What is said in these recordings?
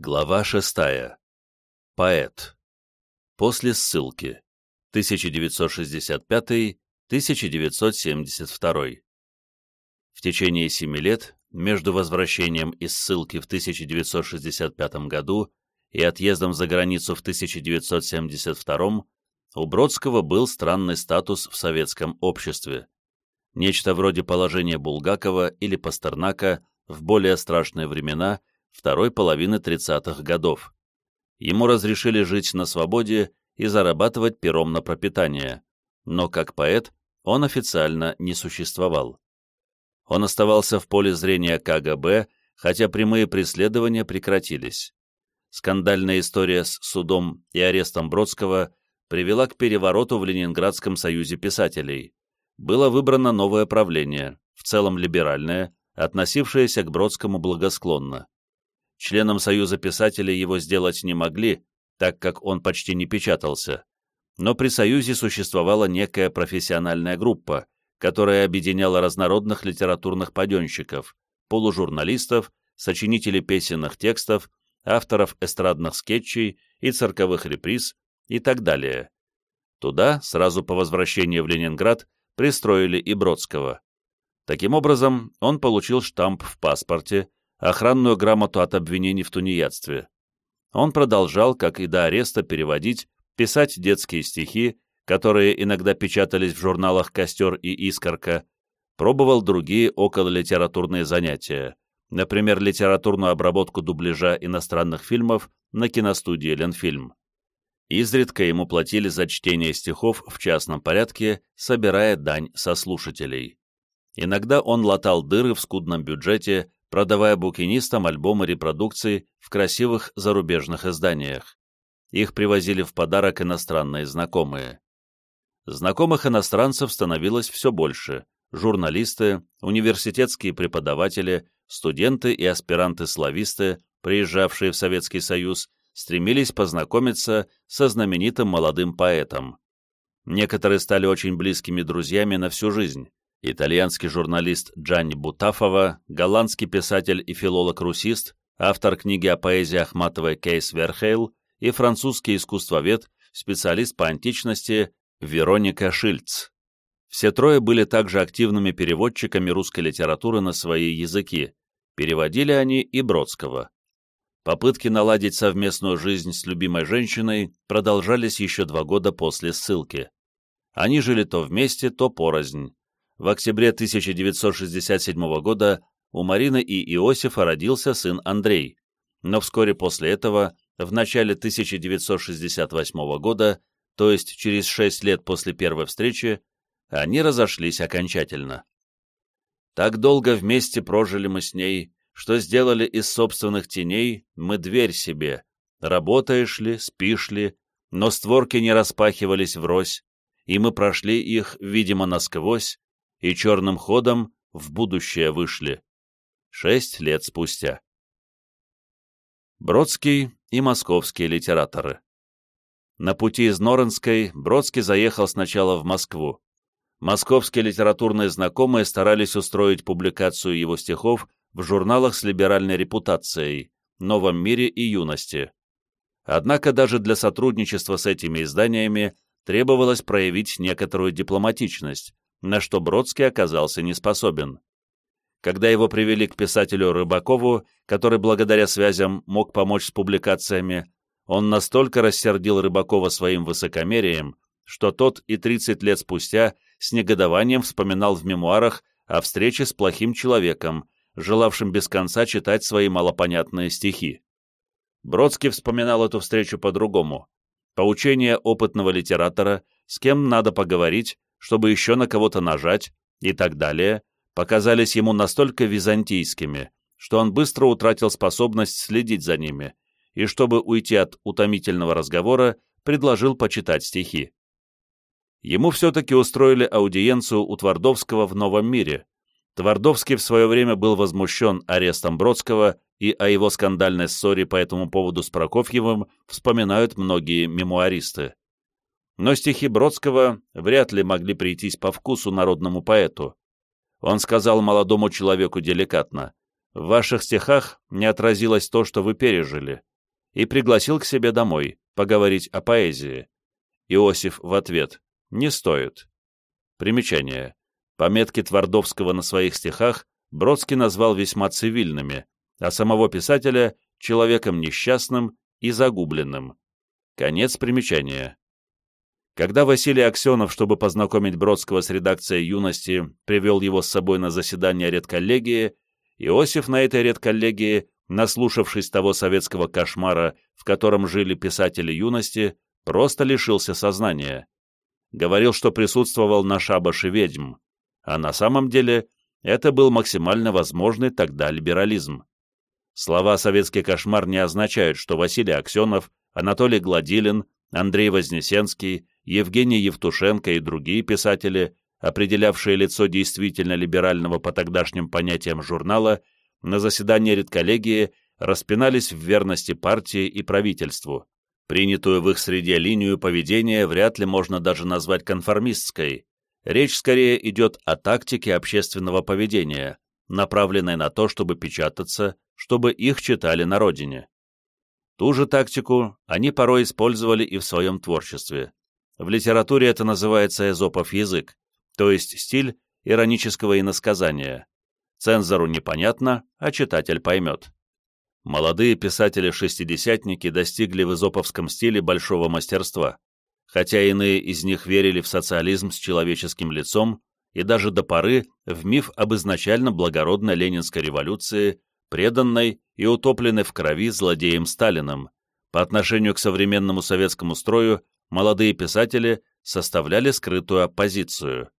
Глава шестая. Поэт. После ссылки. 1965-1972. В течение семи лет, между возвращением из ссылки в 1965 году и отъездом за границу в 1972, у Бродского был странный статус в советском обществе. Нечто вроде положения Булгакова или Пастернака в более страшные времена – второй половины 30-х годов. Ему разрешили жить на свободе и зарабатывать пером на пропитание, но как поэт он официально не существовал. Он оставался в поле зрения КГБ, хотя прямые преследования прекратились. Скандальная история с судом и арестом Бродского привела к перевороту в Ленинградском союзе писателей. Было выбрано новое правление, в целом либеральное, относившееся к Бродскому благосклонно. Членом Союза писателей его сделать не могли, так как он почти не печатался. Но при Союзе существовала некая профессиональная группа, которая объединяла разнородных литературных паденщиков, полужурналистов, сочинителей песенных текстов, авторов эстрадных скетчей и цирковых реприз и так далее. Туда, сразу по возвращении в Ленинград, пристроили и Бродского. Таким образом, он получил штамп в паспорте, охранную грамоту от обвинений в тунеядстве. Он продолжал, как и до ареста, переводить, писать детские стихи, которые иногда печатались в журналах «Костер» и «Искорка», пробовал другие окололитературные занятия, например, литературную обработку дубляжа иностранных фильмов на киностудии «Ленфильм». Изредка ему платили за чтение стихов в частном порядке, собирая дань со слушателей. Иногда он латал дыры в скудном бюджете, продавая букинистам альбомы репродукций в красивых зарубежных изданиях. Их привозили в подарок иностранные знакомые. Знакомых иностранцев становилось все больше. Журналисты, университетские преподаватели, студенты и аспиранты-слависты, приезжавшие в Советский Союз, стремились познакомиться со знаменитым молодым поэтом. Некоторые стали очень близкими друзьями на всю жизнь итальянский журналист Джанни Бутафова, голландский писатель и филолог-русист, автор книги о поэзии Ахматовой Кейс Верхейл и французский искусствовед, специалист по античности Вероника Шильц. Все трое были также активными переводчиками русской литературы на свои языки. Переводили они и Бродского. Попытки наладить совместную жизнь с любимой женщиной продолжались еще два года после ссылки. Они жили то вместе, то порознь в октябре 1967 года у Марины и Иосифа родился сын Андрей, но вскоре после этого, в начале 1968 года, то есть через шесть лет после первой встречи, они разошлись окончательно. Так долго вместе прожили мы с ней, что сделали из собственных теней мы дверь себе. Работаешь ли, спишь ли, но створки не распахивались врозь, и мы прошли их, видимо, насквозь, и черным ходом в будущее вышли. Шесть лет спустя. Бродский и московские литераторы. На пути из Норенской Бродский заехал сначала в Москву. Московские литературные знакомые старались устроить публикацию его стихов в журналах с либеральной репутацией «Новом мире» и «Юности». Однако даже для сотрудничества с этими изданиями требовалось проявить некоторую дипломатичность, на что Бродский оказался не способен. Когда его привели к писателю Рыбакову, который благодаря связям мог помочь с публикациями, он настолько рассердил Рыбакова своим высокомерием, что тот и 30 лет спустя с негодованием вспоминал в мемуарах о встрече с плохим человеком, желавшим без конца читать свои малопонятные стихи. Бродский вспоминал эту встречу по-другому. Поучение опытного литератора, с кем надо поговорить, чтобы еще на кого-то нажать и так далее, показались ему настолько византийскими, что он быстро утратил способность следить за ними, и чтобы уйти от утомительного разговора, предложил почитать стихи. Ему все-таки устроили аудиенцию у Твардовского в «Новом мире». Твардовский в свое время был возмущен арестом Бродского, и о его скандальной ссоре по этому поводу с Прокофьевым вспоминают многие мемуаристы. Но стихи Бродского вряд ли могли прийтись по вкусу народному поэту. Он сказал молодому человеку деликатно, «В ваших стихах не отразилось то, что вы пережили. и пригласил к себе домой поговорить о поэзии. Иосиф в ответ «Не стоит». Примечание. Пометки Твардовского на своих стихах Бродский назвал весьма цивильными, а самого писателя — человеком несчастным и загубленным. Конец примечания. Когда Василий Аксенов, чтобы познакомить Бродского с редакцией «Юности», привел его с собой на заседание редколлегии, Иосиф на этой редколлегии, наслушавшись того советского кошмара, в котором жили писатели «Юности», просто лишился сознания. Говорил, что присутствовал на шабаше ведьм, а на самом деле это был максимально возможный тогда либерализм. Слова «советский кошмар» не означают, что Василий Аксенов, Анатолий Гладилин, Андрей Вознесенский, Евгений Евтушенко и другие писатели, определявшие лицо действительно либерального по тогдашним понятиям журнала, на заседании редколлегии распинались в верности партии и правительству. Принятую в их среде линию поведения вряд ли можно даже назвать конформистской. Речь скорее идет о тактике общественного поведения, направленной на то, чтобы печататься, чтобы их читали на родине. Ту же тактику они порой использовали и в своем творчестве. В литературе это называется эзопов язык, то есть стиль иронического иносказания. Цензору непонятно, а читатель поймет. Молодые писатели-шестидесятники достигли в эзоповском стиле большого мастерства, хотя иные из них верили в социализм с человеческим лицом и даже до поры в миф об изначально благородной ленинской революции, преданной и утопленной в крови злодеем Сталиным. По отношению к современному советскому строю молодые писатели составляли скрытую оппозицию.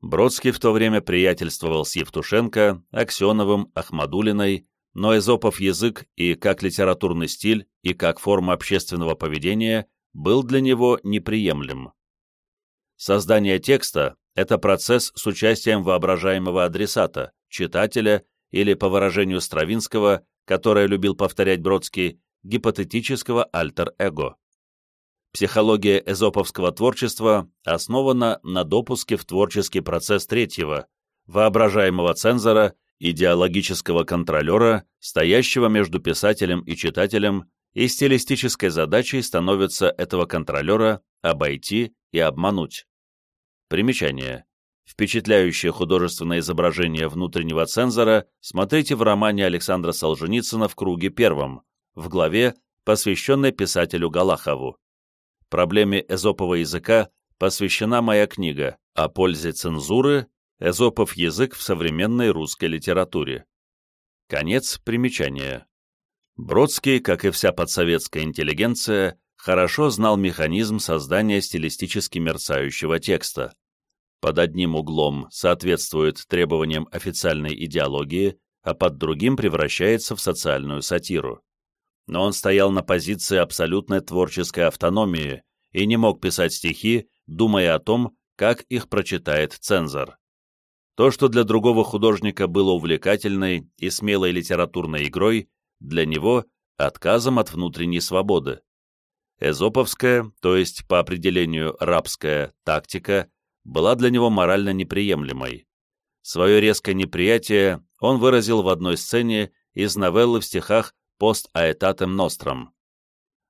Бродский в то время приятельствовал с Евтушенко, Аксеновым, Ахмадулиной, но Эзопов язык и как литературный стиль, и как форма общественного поведения был для него неприемлем. Создание текста — это процесс с участием воображаемого адресата, читателя или, по выражению Стравинского, которое любил повторять Бродский, гипотетического альтер-эго. Психология эзоповского творчества основана на допуске в творческий процесс третьего, воображаемого цензора, идеологического контролера, стоящего между писателем и читателем, и стилистической задачей становится этого контролера обойти и обмануть. Примечание. Впечатляющее художественное изображение внутреннего цензора смотрите в романе Александра Солженицына «В круге первом», в главе, посвященной писателю Галахову. Проблеме эзопового языка посвящена моя книга о пользе цензуры «Эзопов язык в современной русской литературе». Конец примечания. Бродский, как и вся подсоветская интеллигенция, хорошо знал механизм создания стилистически мерцающего текста. Под одним углом соответствует требованиям официальной идеологии, а под другим превращается в социальную сатиру. Но он стоял на позиции абсолютной творческой автономии и не мог писать стихи, думая о том, как их прочитает цензор. То, что для другого художника было увлекательной и смелой литературной игрой, для него отказом от внутренней свободы. Эзоповская, то есть по определению рабская, тактика была для него морально неприемлемой. Свое резкое неприятие он выразил в одной сцене из новеллы в стихах «Пост аэтатем ностром».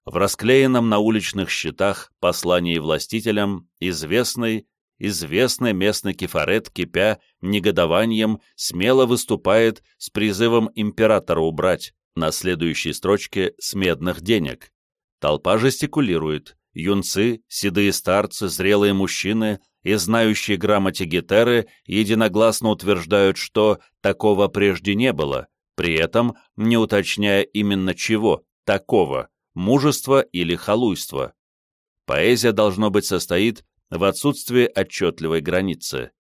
В расклеенном на уличных щитах послании властителям известный, известный местный кефарет, кипя негодованием, смело выступает с призывом императора убрать, на следующей строчке с медных денег. Толпа жестикулирует. Юнцы, седые старцы, зрелые мужчины и знающие грамоте гетеры единогласно утверждают, что такого прежде не было, при этом не уточняя именно чего, такого, мужества или халуйства. Поэзия, должно быть, состоит в отсутствии отчетливой границы.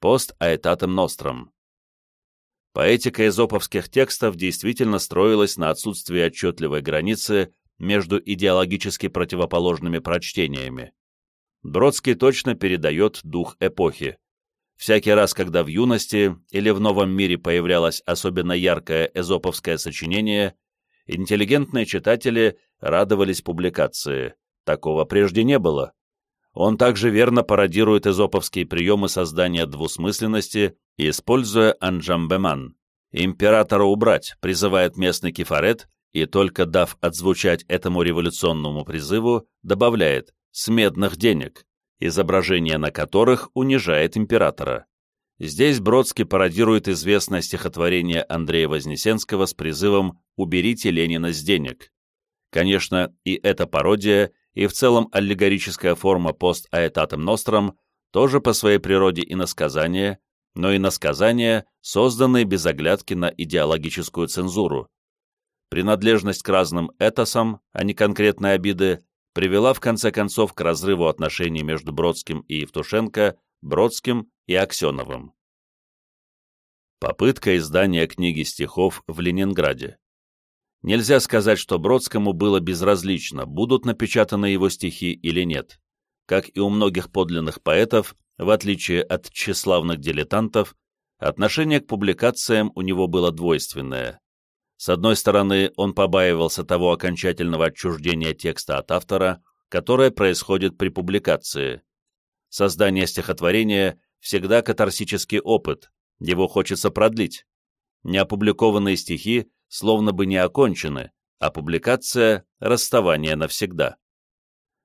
Пост аэтатом ностром. Поэтика эзоповских текстов действительно строилась на отсутствии отчетливой границы между идеологически противоположными прочтениями. Бродский точно передает дух эпохи. Всякий раз, когда в юности или в новом мире появлялось особенно яркое эзоповское сочинение, интеллигентные читатели радовались публикации. Такого прежде не было. Он также верно пародирует эзоповские приемы создания двусмысленности, используя анджамбеман. Императора убрать, призывает местный кефарет и только дав отзвучать этому революционному призыву, добавляет «с медных денег», изображение на которых унижает императора. Здесь Бродский пародирует известное стихотворение Андрея Вознесенского с призывом «Уберите Ленина с денег». Конечно, и эта пародия, и в целом аллегорическая форма пост аэтатом ностром тоже по своей природе иносказание, но иносказания, созданные без оглядки на идеологическую цензуру. Принадлежность к разным этосам, а не конкретные обиды, привела в конце концов к разрыву отношений между Бродским и Евтушенко, Бродским и Аксеновым. Попытка издания книги стихов в Ленинграде. Нельзя сказать, что Бродскому было безразлично, будут напечатаны его стихи или нет. Как и у многих подлинных поэтов, в отличие от тщеславных дилетантов, отношение к публикациям у него было двойственное. С одной стороны, он побаивался того окончательного отчуждения текста от автора, которое происходит при публикации. Создание стихотворения всегда катарсический опыт, его хочется продлить. Неопубликованные стихи словно бы не окончены, а публикация – расставание навсегда.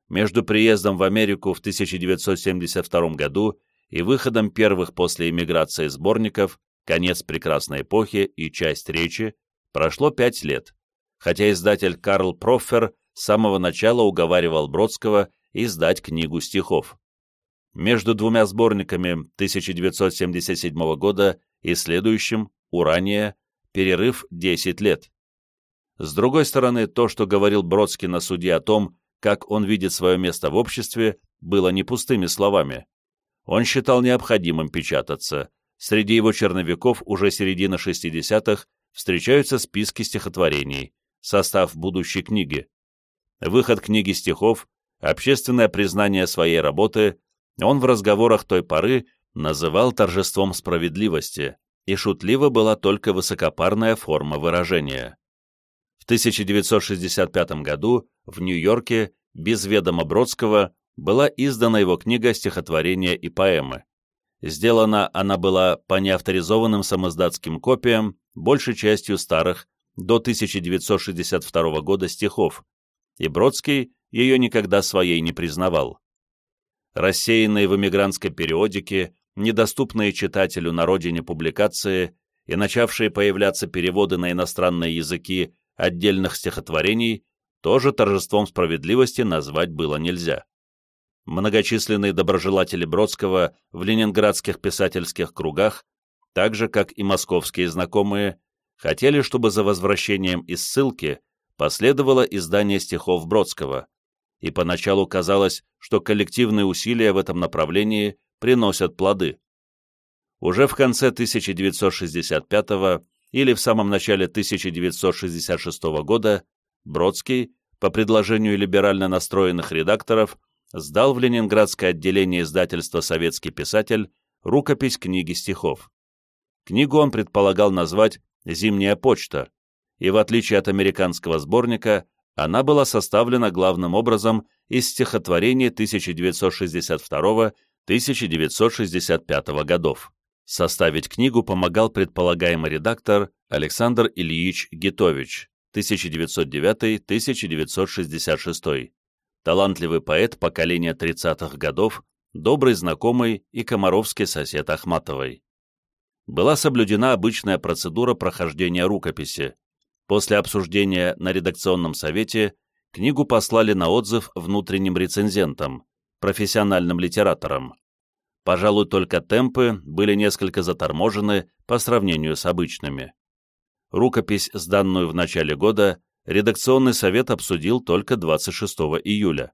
Между приездом в Америку в 1972 году и выходом первых после эмиграции сборников «Конец прекрасной эпохи» и «Часть речи» Прошло пять лет, хотя издатель Карл Проффер с самого начала уговаривал Бродского издать книгу стихов. Между двумя сборниками 1977 года и следующим, «Урания», перерыв 10 лет. С другой стороны, то, что говорил Бродский на суде о том, как он видит свое место в обществе, было не пустыми словами. Он считал необходимым печататься. Среди его черновиков уже середина 60-х встречаются списки стихотворений, состав будущей книги. Выход книги стихов, общественное признание своей работы он в разговорах той поры называл торжеством справедливости, и шутливо была только высокопарная форма выражения. В 1965 году в Нью-Йорке без ведома Бродского была издана его книга «Стихотворения и поэмы». Сделана она была по неавторизованным самоздатским копиям большей частью старых, до 1962 года стихов, и Бродский ее никогда своей не признавал. Рассеянные в эмигрантской периодике, недоступные читателю на родине публикации и начавшие появляться переводы на иностранные языки отдельных стихотворений тоже торжеством справедливости назвать было нельзя. Многочисленные доброжелатели Бродского в ленинградских писательских кругах так же, как и московские знакомые, хотели, чтобы за возвращением из ссылки последовало издание стихов Бродского, и поначалу казалось, что коллективные усилия в этом направлении приносят плоды. Уже в конце 1965 или в самом начале 1966 года Бродский, по предложению либерально настроенных редакторов, сдал в ленинградское отделение издательства «Советский писатель» рукопись книги стихов. Книгу он предполагал назвать «Зимняя почта», и в отличие от американского сборника, она была составлена главным образом из стихотворений 1962-1965 годов. Составить книгу помогал предполагаемый редактор Александр Ильич Гитович, 1909-1966, талантливый поэт поколения 30-х годов, добрый знакомый и комаровский сосед Ахматовой была соблюдена обычная процедура прохождения рукописи. После обсуждения на редакционном совете книгу послали на отзыв внутренним рецензентам, профессиональным литераторам. Пожалуй, только темпы были несколько заторможены по сравнению с обычными. Рукопись, сданную в начале года, редакционный совет обсудил только 26 июля.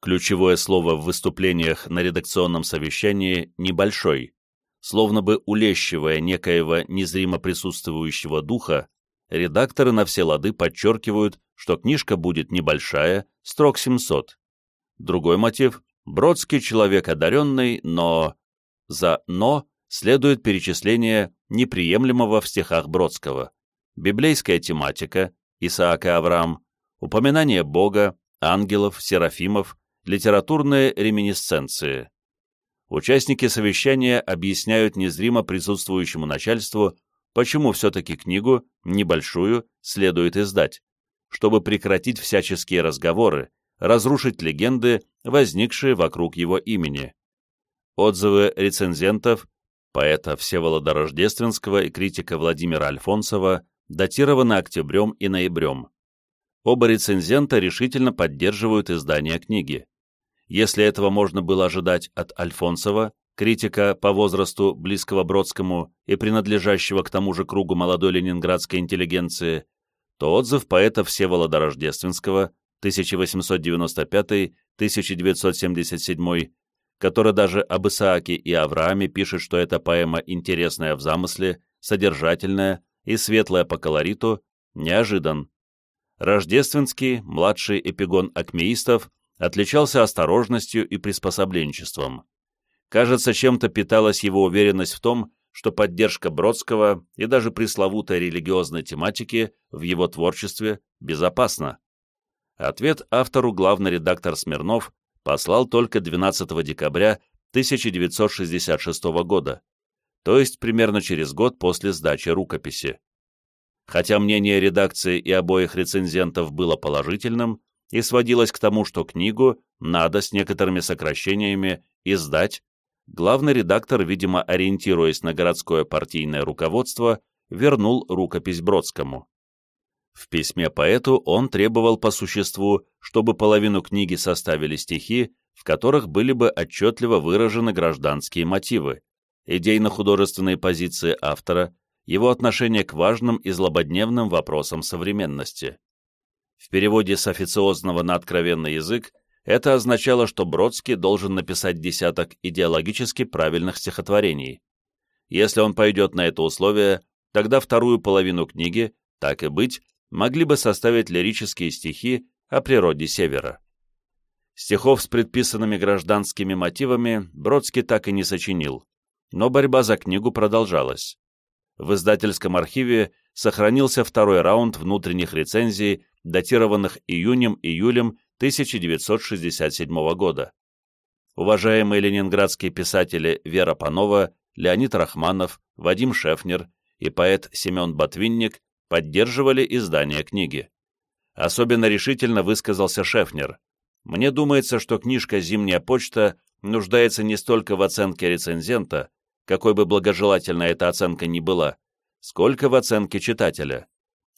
Ключевое слово в выступлениях на редакционном совещании «небольшой» словно бы улещивая некоего незримо присутствующего духа, редакторы на все лады подчеркивают, что книжка будет небольшая, строк 700. Другой мотив – Бродский человек одаренный, но... За «но» следует перечисление неприемлемого в стихах Бродского. Библейская тематика, Исаак и Авраам, упоминание Бога, ангелов, серафимов, литературные реминисценции. Участники совещания объясняют незримо присутствующему начальству, почему все-таки книгу, небольшую, следует издать, чтобы прекратить всяческие разговоры, разрушить легенды, возникшие вокруг его имени. Отзывы рецензентов, поэта Всеволода Рождественского и критика Владимира Альфонсова, датированы октябрем и ноябрем. Оба рецензента решительно поддерживают издание книги. Если этого можно было ожидать от Альфонсова, критика по возрасту близкого Бродскому и принадлежащего к тому же кругу молодой ленинградской интеллигенции, то отзыв поэта Всеволода Рождественского 1895-1977, который даже об Исааке и Аврааме пишет, что эта поэма интересная в замысле, содержательная и светлая по колориту, неожидан. Рождественский, младший эпигон акмеистов, отличался осторожностью и приспособленчеством. Кажется, чем-то питалась его уверенность в том, что поддержка Бродского и даже пресловутой религиозной тематики в его творчестве безопасна. Ответ автору главный редактор Смирнов послал только 12 декабря 1966 года, то есть примерно через год после сдачи рукописи. Хотя мнение редакции и обоих рецензентов было положительным и сводилось к тому, что книгу надо с некоторыми сокращениями издать главный редактор, видимо, ориентируясь на городское партийное руководство, вернул рукопись Бродскому. В письме поэту он требовал по существу, чтобы половину книги составили стихи, в которых были бы отчетливо выражены гражданские мотивы, идейно-художественные позиции автора, его отношение к важным и злободневным вопросам современности. В переводе с официозного на откровенный язык это означало, что Бродский должен написать десяток идеологически правильных стихотворений. Если он пойдет на это условие, тогда вторую половину книги, так и быть, могли бы составить лирические стихи о природе Севера. Стихов с предписанными гражданскими мотивами Бродский так и не сочинил, но борьба за книгу продолжалась. В издательском архиве сохранился второй раунд внутренних рецензий, датированных июнем-июлем 1967 года. Уважаемые ленинградские писатели Вера Панова, Леонид Рахманов, Вадим Шефнер и поэт Семен Ботвинник поддерживали издание книги. Особенно решительно высказался Шефнер. «Мне думается, что книжка «Зимняя почта» нуждается не столько в оценке рецензента, какой бы благожелательной эта оценка ни была, сколько в оценке читателя.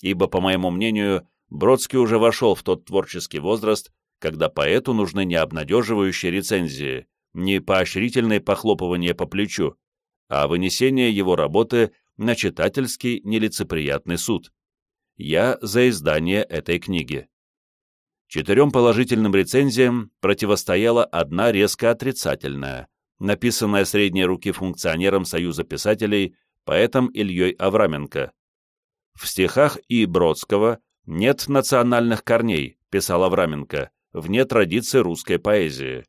Ибо, по моему мнению, Бродский уже вошел в тот творческий возраст, когда поэту нужны не обнадеживающие рецензии, не поощрительные похлопывания по плечу, а вынесение его работы на читательский нелицеприятный суд. Я за издание этой книги. Четырем положительным рецензиям противостояла одна резко отрицательная, написанная средней руки функционером Союза писателей, поэтом Ильей Авраменко. В стихах И. Бродского «Нет национальных корней», писал Авраменко, вне традиции русской поэзии.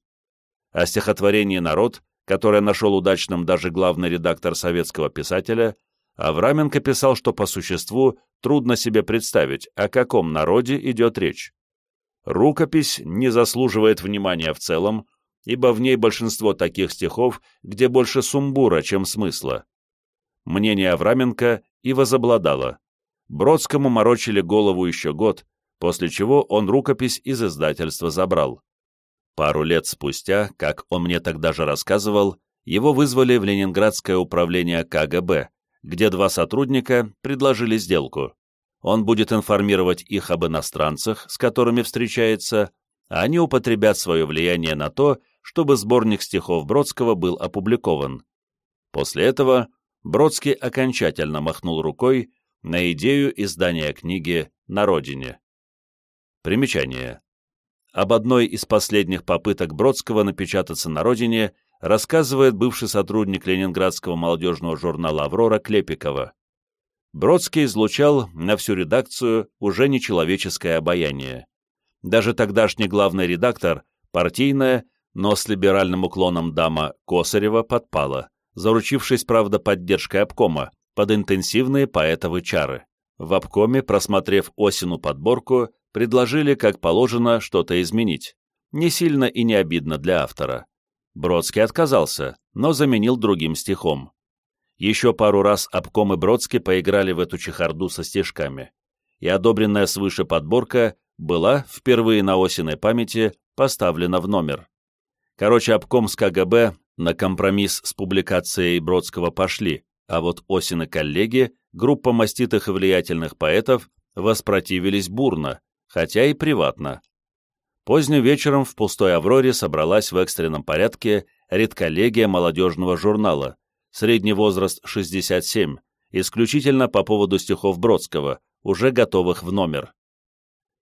О стихотворении «Народ», которое нашел удачным даже главный редактор советского писателя, Авраменко писал, что по существу трудно себе представить, о каком народе идет речь. Рукопись не заслуживает внимания в целом, ибо в ней большинство таких стихов, где больше сумбура, чем смысла. Мнение Авраменко и возобладало. Бродскому морочили голову еще год, после чего он рукопись из издательства забрал. Пару лет спустя, как он мне тогда же рассказывал, его вызвали в Ленинградское управление КГБ, где два сотрудника предложили сделку. Он будет информировать их об иностранцах, с которыми встречается, а они употребят свое влияние на то, чтобы сборник стихов Бродского был опубликован. После этого Бродский окончательно махнул рукой на идею издания книги «На родине». Примечание. Об одной из последних попыток Бродского напечататься на родине рассказывает бывший сотрудник ленинградского молодежного журнала «Аврора» Клепикова. Бродский излучал на всю редакцию уже нечеловеческое обаяние. Даже тогдашний главный редактор, партийная, но с либеральным уклоном дама Косарева подпала, заручившись, правда, поддержкой обкома, под интенсивные поэтовы чары. В обкоме, просмотрев осину подборку, предложили, как положено, что-то изменить. Не сильно и не обидно для автора. Бродский отказался, но заменил другим стихом. Еще пару раз обком и Бродский поиграли в эту чехарду со стишками. и одобренная свыше подборка была впервые на осенной памяти поставлена в номер. Короче, обком с КГБ на компромисс с публикацией Бродского пошли, а вот Осин и коллеги, группа маститых и влиятельных поэтов, воспротивились бурно, хотя и приватно. Поздним вечером в пустой «Авроре» собралась в экстренном порядке редколлегия молодежного журнала, средний возраст 67, исключительно по поводу стихов Бродского, уже готовых в номер.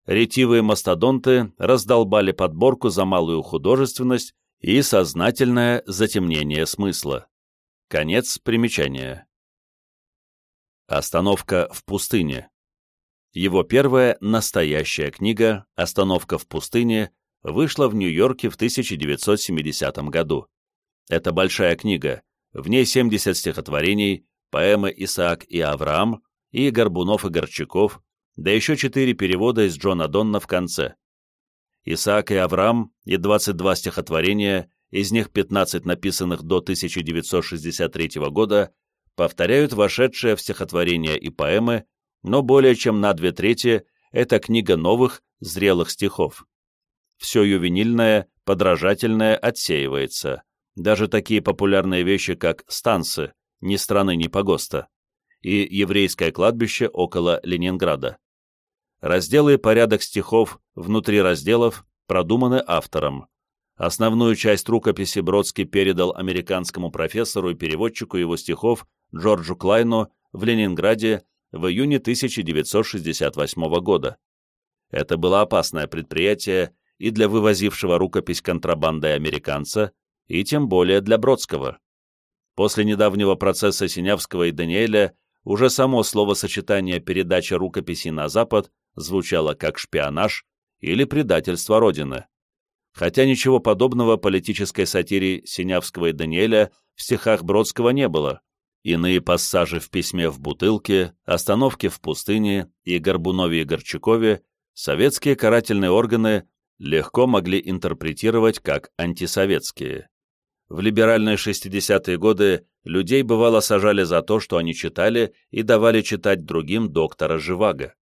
Ретивые мастодонты раздолбали подборку за малую художественность и сознательное затемнение смысла. Конец примечания. Остановка в пустыне. Его первая настоящая книга «Остановка в пустыне» вышла в Нью-Йорке в 1970 году. Это большая книга, в ней 70 стихотворений, поэмы «Исаак и Авраам» и «Горбунов и Горчаков», да еще четыре перевода из Джона Донна в конце. Исаак и Авраам и 22 стихотворения, из них 15 написанных до 1963 года, повторяют вошедшие в стихотворения и поэмы, но более чем на две трети это книга новых, зрелых стихов. Все ювенильное, подражательное отсеивается. Даже такие популярные вещи, как станцы, ни страны, ни погоста, и еврейское кладбище около Ленинграда. Разделы и порядок стихов внутри разделов продуманы автором. Основную часть рукописи Бродский передал американскому профессору и переводчику его стихов Джорджу Клайну в Ленинграде в июне 1968 года. Это было опасное предприятие и для вывозившего рукопись контрабандой американца, и тем более для Бродского. После недавнего процесса Синявского и Даниэля уже само словосочетание «передача рукописи на Запад» звучало как шпионаж или предательство Родины. Хотя ничего подобного политической сатире Синявского и Даниэля в стихах Бродского не было. Иные пассажи в письме в бутылке, остановки в пустыне и Горбунове и Горчакове советские карательные органы легко могли интерпретировать как антисоветские. В либеральные 60-е годы людей бывало сажали за то, что они читали и давали читать другим доктора Живаго.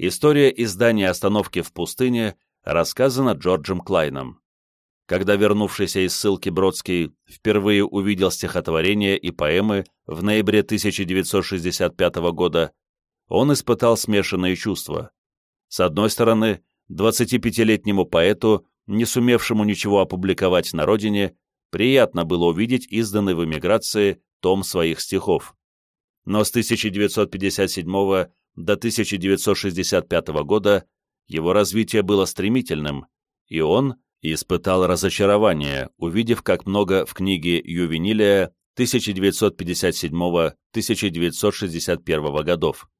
История издания «Остановки в пустыне» рассказана Джорджем Клайном. Когда вернувшийся из ссылки Бродский впервые увидел стихотворения и поэмы в ноябре 1965 года, он испытал смешанные чувства. С одной стороны, 25-летнему поэту, не сумевшему ничего опубликовать на родине, приятно было увидеть изданный в эмиграции том своих стихов. Но с 1957 до 1965 года его развитие было стремительным, и он испытал разочарование, увидев, как много в книге «Ювенилия» 1957-1961 годов.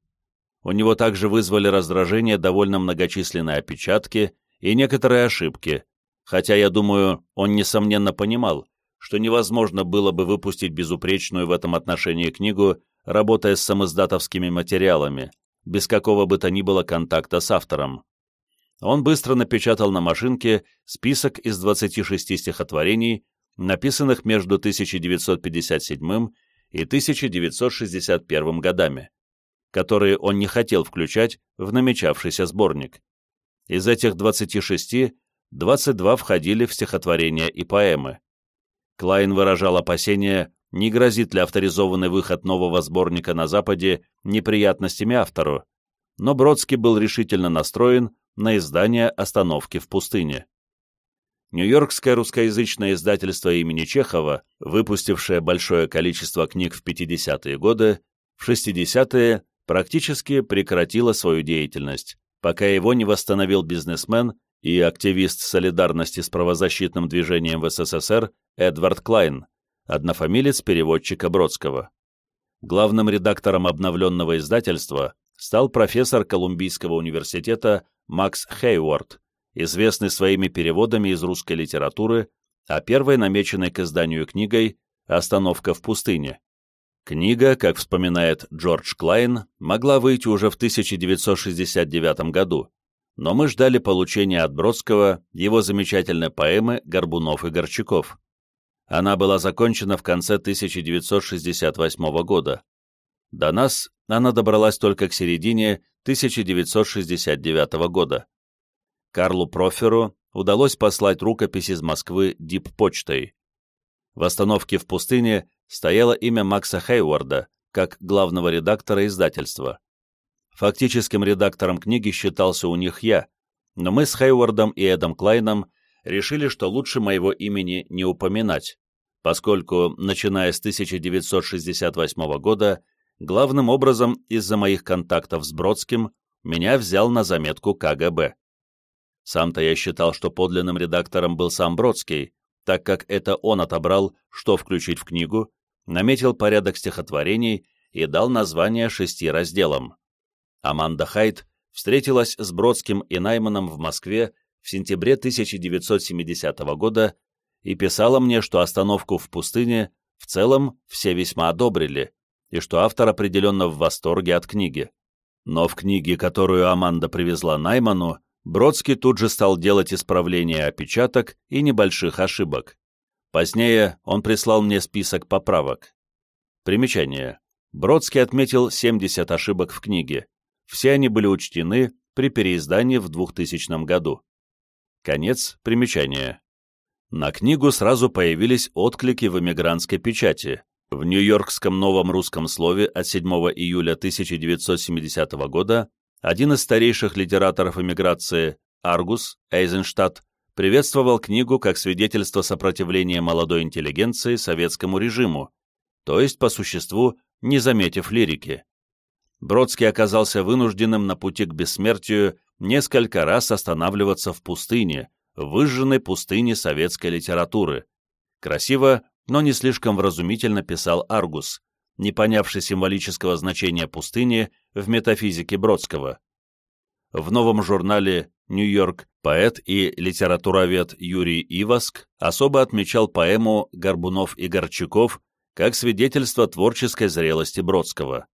У него также вызвали раздражение довольно многочисленные опечатки и некоторые ошибки, хотя, я думаю, он несомненно понимал, что невозможно было бы выпустить безупречную в этом отношении книгу, работая с самоздатовскими материалами, без какого бы то ни было контакта с автором. Он быстро напечатал на машинке список из 26 стихотворений, написанных между 1957 и 1961 годами, которые он не хотел включать в намечавшийся сборник. Из этих 26 22 входили в стихотворения и поэмы. Клайн выражал опасения, не грозит ли авторизованный выход нового сборника на Западе неприятностями автору, но Бродский был решительно настроен на издание «Остановки в пустыне». Нью-Йоркское русскоязычное издательство имени Чехова, выпустившее большое количество книг в 50-е годы, в 60-е практически прекратило свою деятельность, пока его не восстановил бизнесмен и активист солидарности с правозащитным движением в СССР Эдвард Клайн, однофамилец переводчика Бродского. Главным редактором обновленного издательства стал профессор Колумбийского университета Макс Хейворд, известный своими переводами из русской литературы, а первой намеченной к изданию книгой «Остановка в пустыне». Книга, как вспоминает Джордж Клайн, могла выйти уже в 1969 году, но мы ждали получения от Бродского его замечательной поэмы «Горбунов и Горчаков». Она была закончена в конце 1968 года. До нас она добралась только к середине 1969 года. Карлу Проферу удалось послать рукопись из Москвы диппочтой. В остановке в пустыне стояло имя Макса Хейварда, как главного редактора издательства. Фактическим редактором книги считался у них я, но мы с Хейвардом и Эдом Клайном решили, что лучше моего имени не упоминать, поскольку, начиная с 1968 года, главным образом из-за моих контактов с Бродским, меня взял на заметку КГБ. Сам-то я считал, что подлинным редактором был сам Бродский, так как это он отобрал, что включить в книгу, наметил порядок стихотворений и дал название шести разделам. Аманда Хайт встретилась с Бродским и Найманом в Москве в сентябре 1970 года и писала мне, что остановку в пустыне в целом все весьма одобрили, и что автор определенно в восторге от книги. Но в книге, которую Аманда привезла Найману, Бродский тут же стал делать исправления опечаток и небольших ошибок. Позднее он прислал мне список поправок. Примечание. Бродский отметил 70 ошибок в книге. Все они были учтены при переиздании в 2000 году. Конец примечания. На книгу сразу появились отклики в эмигрантской печати. В Нью-Йоркском новом русском слове от 7 июля 1970 года один из старейших литераторов эмиграции, Аргус Эйзенштадт, приветствовал книгу как свидетельство сопротивления молодой интеллигенции советскому режиму, то есть, по существу, не заметив лирики. Бродский оказался вынужденным на пути к бессмертию несколько раз останавливаться в пустыне, выжженной пустыне советской литературы. Красиво, но не слишком вразумительно писал Аргус, не понявший символического значения пустыни в метафизике Бродского. В новом журнале «Нью-Йорк» поэт и литературовед Юрий Иваск особо отмечал поэму «Горбунов и Горчаков» как свидетельство творческой зрелости Бродского.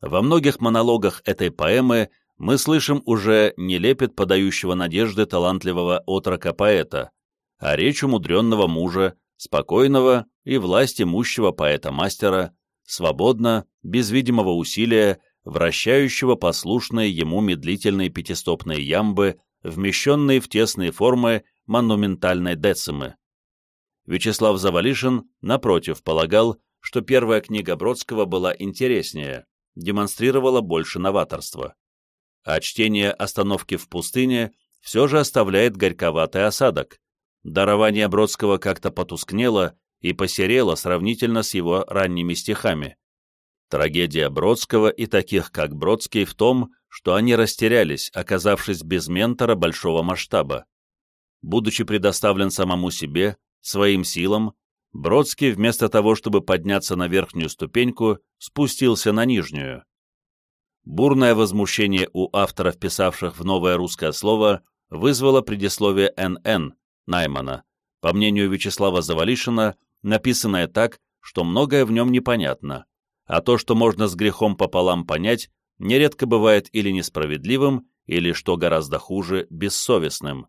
Во многих монологах этой поэмы мы слышим уже не лепет подающего надежды талантливого отрока-поэта, а речь умудренного мужа, спокойного и власть имущего поэта-мастера, свободно, без видимого усилия, вращающего послушные ему медлительные пятистопные ямбы, вмещенные в тесные формы монументальной децимы. Вячеслав Завалишин, напротив, полагал, что первая книга Бродского была интереснее, демонстрировала больше новаторства. А чтение «Остановки в пустыне» все же оставляет горьковатый осадок. Дарование Бродского как-то потускнело и посерело сравнительно с его ранними стихами. Трагедия Бродского и таких, как Бродский, в том, что они растерялись, оказавшись без ментора большого масштаба. Будучи предоставлен самому себе, своим силам, Бродский, вместо того, чтобы подняться на верхнюю ступеньку, спустился на нижнюю. Бурное возмущение у авторов, писавших в новое русское слово, вызвало предисловие «НН» Наймана, по мнению Вячеслава Завалишина, написанное так, что многое в нем непонятно, а то, что можно с грехом пополам понять, нередко бывает или несправедливым, или, что гораздо хуже, бессовестным.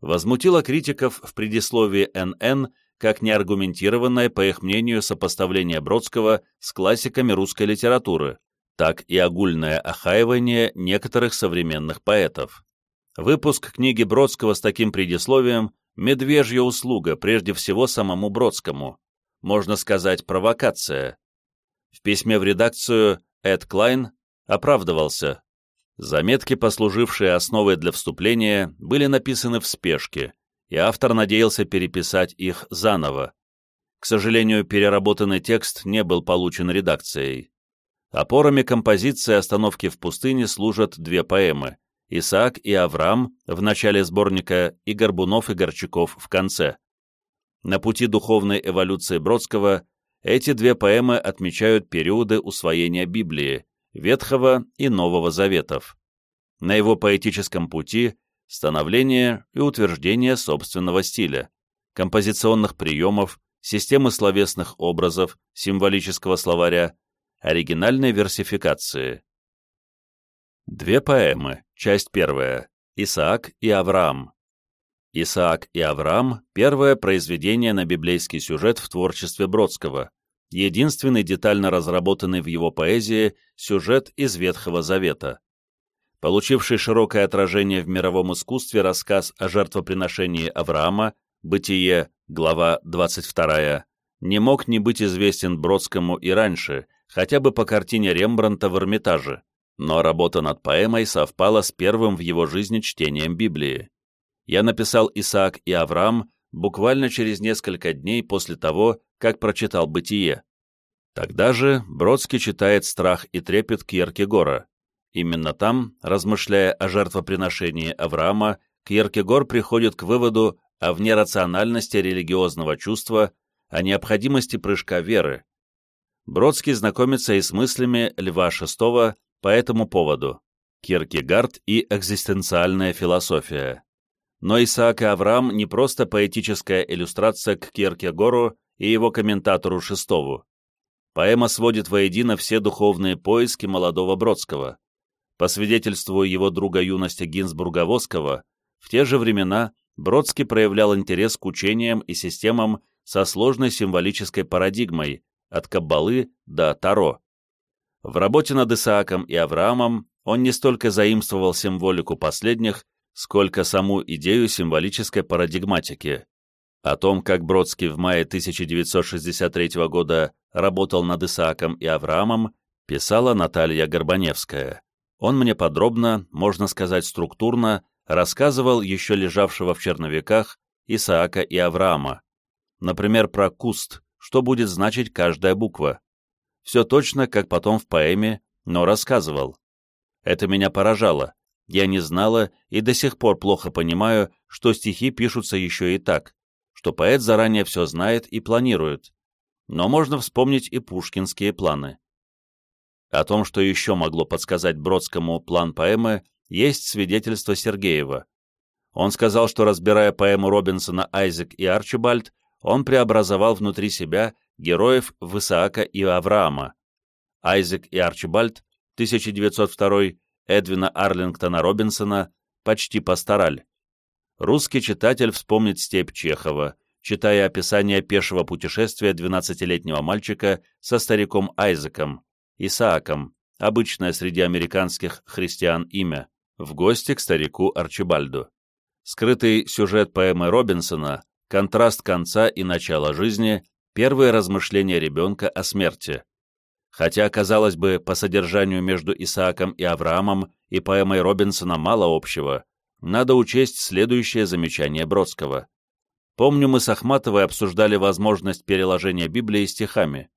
Возмутило критиков в предисловии «НН» как неаргументированное, по их мнению, сопоставление Бродского с классиками русской литературы, так и огульное охаивание некоторых современных поэтов. Выпуск книги Бродского с таким предисловием – медвежья услуга прежде всего самому Бродскому, можно сказать, провокация. В письме в редакцию Эд Клайн оправдывался. Заметки, послужившие основой для вступления, были написаны в спешке, и автор надеялся переписать их заново. К сожалению, переработанный текст не был получен редакцией. Опорами композиции «Остановки в пустыне» служат две поэмы «Исаак и Авраам» в начале сборника и «Горбунов и Горчаков» в конце. На пути духовной эволюции Бродского эти две поэмы отмечают периоды усвоения Библии, Ветхого и Нового Заветов. На его поэтическом пути становление и утверждение собственного стиля, композиционных приемов, системы словесных образов, символического словаря, оригинальной версификации. Две поэмы, часть первая, Исаак и Авраам. Исаак и Авраам – первое произведение на библейский сюжет в творчестве Бродского, единственный детально разработанный в его поэзии сюжет из Ветхого Завета. Получивший широкое отражение в мировом искусстве рассказ о жертвоприношении Авраама, Бытие, глава 22, не мог не быть известен Бродскому и раньше, хотя бы по картине Рембрандта в Эрмитаже, но работа над поэмой совпала с первым в его жизни чтением Библии. Я написал «Исаак и Авраам» буквально через несколько дней после того, как прочитал «Бытие». Тогда же Бродский читает «Страх и трепет» Кьеркегора. Именно там, размышляя о жертвоприношении Авраама, Кьеркегор приходит к выводу о внерациональности религиозного чувства, о необходимости прыжка веры. Бродский знакомится и с мыслями Льва VI по этому поводу. Киркегард и экзистенциальная философия. Но Исаак и Авраам не просто поэтическая иллюстрация к Киркегору и его комментатору Шестову. Поэма сводит воедино все духовные поиски молодого Бродского. По свидетельству его друга юности Гинзбурга-Восского, в те же времена Бродский проявлял интерес к учениям и системам со сложной символической парадигмой, от Каббалы до Таро. В работе над Исааком и Авраамом он не столько заимствовал символику последних, сколько саму идею символической парадигматики. О том, как Бродский в мае 1963 года работал над Исааком и Авраамом, писала Наталья Горбаневская. Он мне подробно, можно сказать структурно, рассказывал еще лежавшего в черновиках Исаака и Авраама. Например, про куст, что будет значить каждая буква. Все точно, как потом в поэме, но рассказывал. Это меня поражало. Я не знала и до сих пор плохо понимаю, что стихи пишутся еще и так, что поэт заранее все знает и планирует. Но можно вспомнить и пушкинские планы. О том, что еще могло подсказать Бродскому план поэмы, есть свидетельство Сергеева. Он сказал, что, разбирая поэму Робинсона «Айзек и Арчибальд», он преобразовал внутри себя героев в Исаака и Авраама. Айзек и Арчибальд, 1902, Эдвина Арлингтона Робинсона, почти пастораль. Русский читатель вспомнит степь Чехова, читая описание пешего путешествия 12-летнего мальчика со стариком Айзеком, Исааком, обычное среди американских христиан имя, в гости к старику Арчибальду. Скрытый сюжет поэмы Робинсона контраст конца и начала жизни, первые размышления ребенка о смерти. Хотя, казалось бы, по содержанию между Исааком и Авраамом и поэмой Робинсона мало общего, надо учесть следующее замечание Бродского. Помню, мы с Ахматовой обсуждали возможность переложения Библии стихами.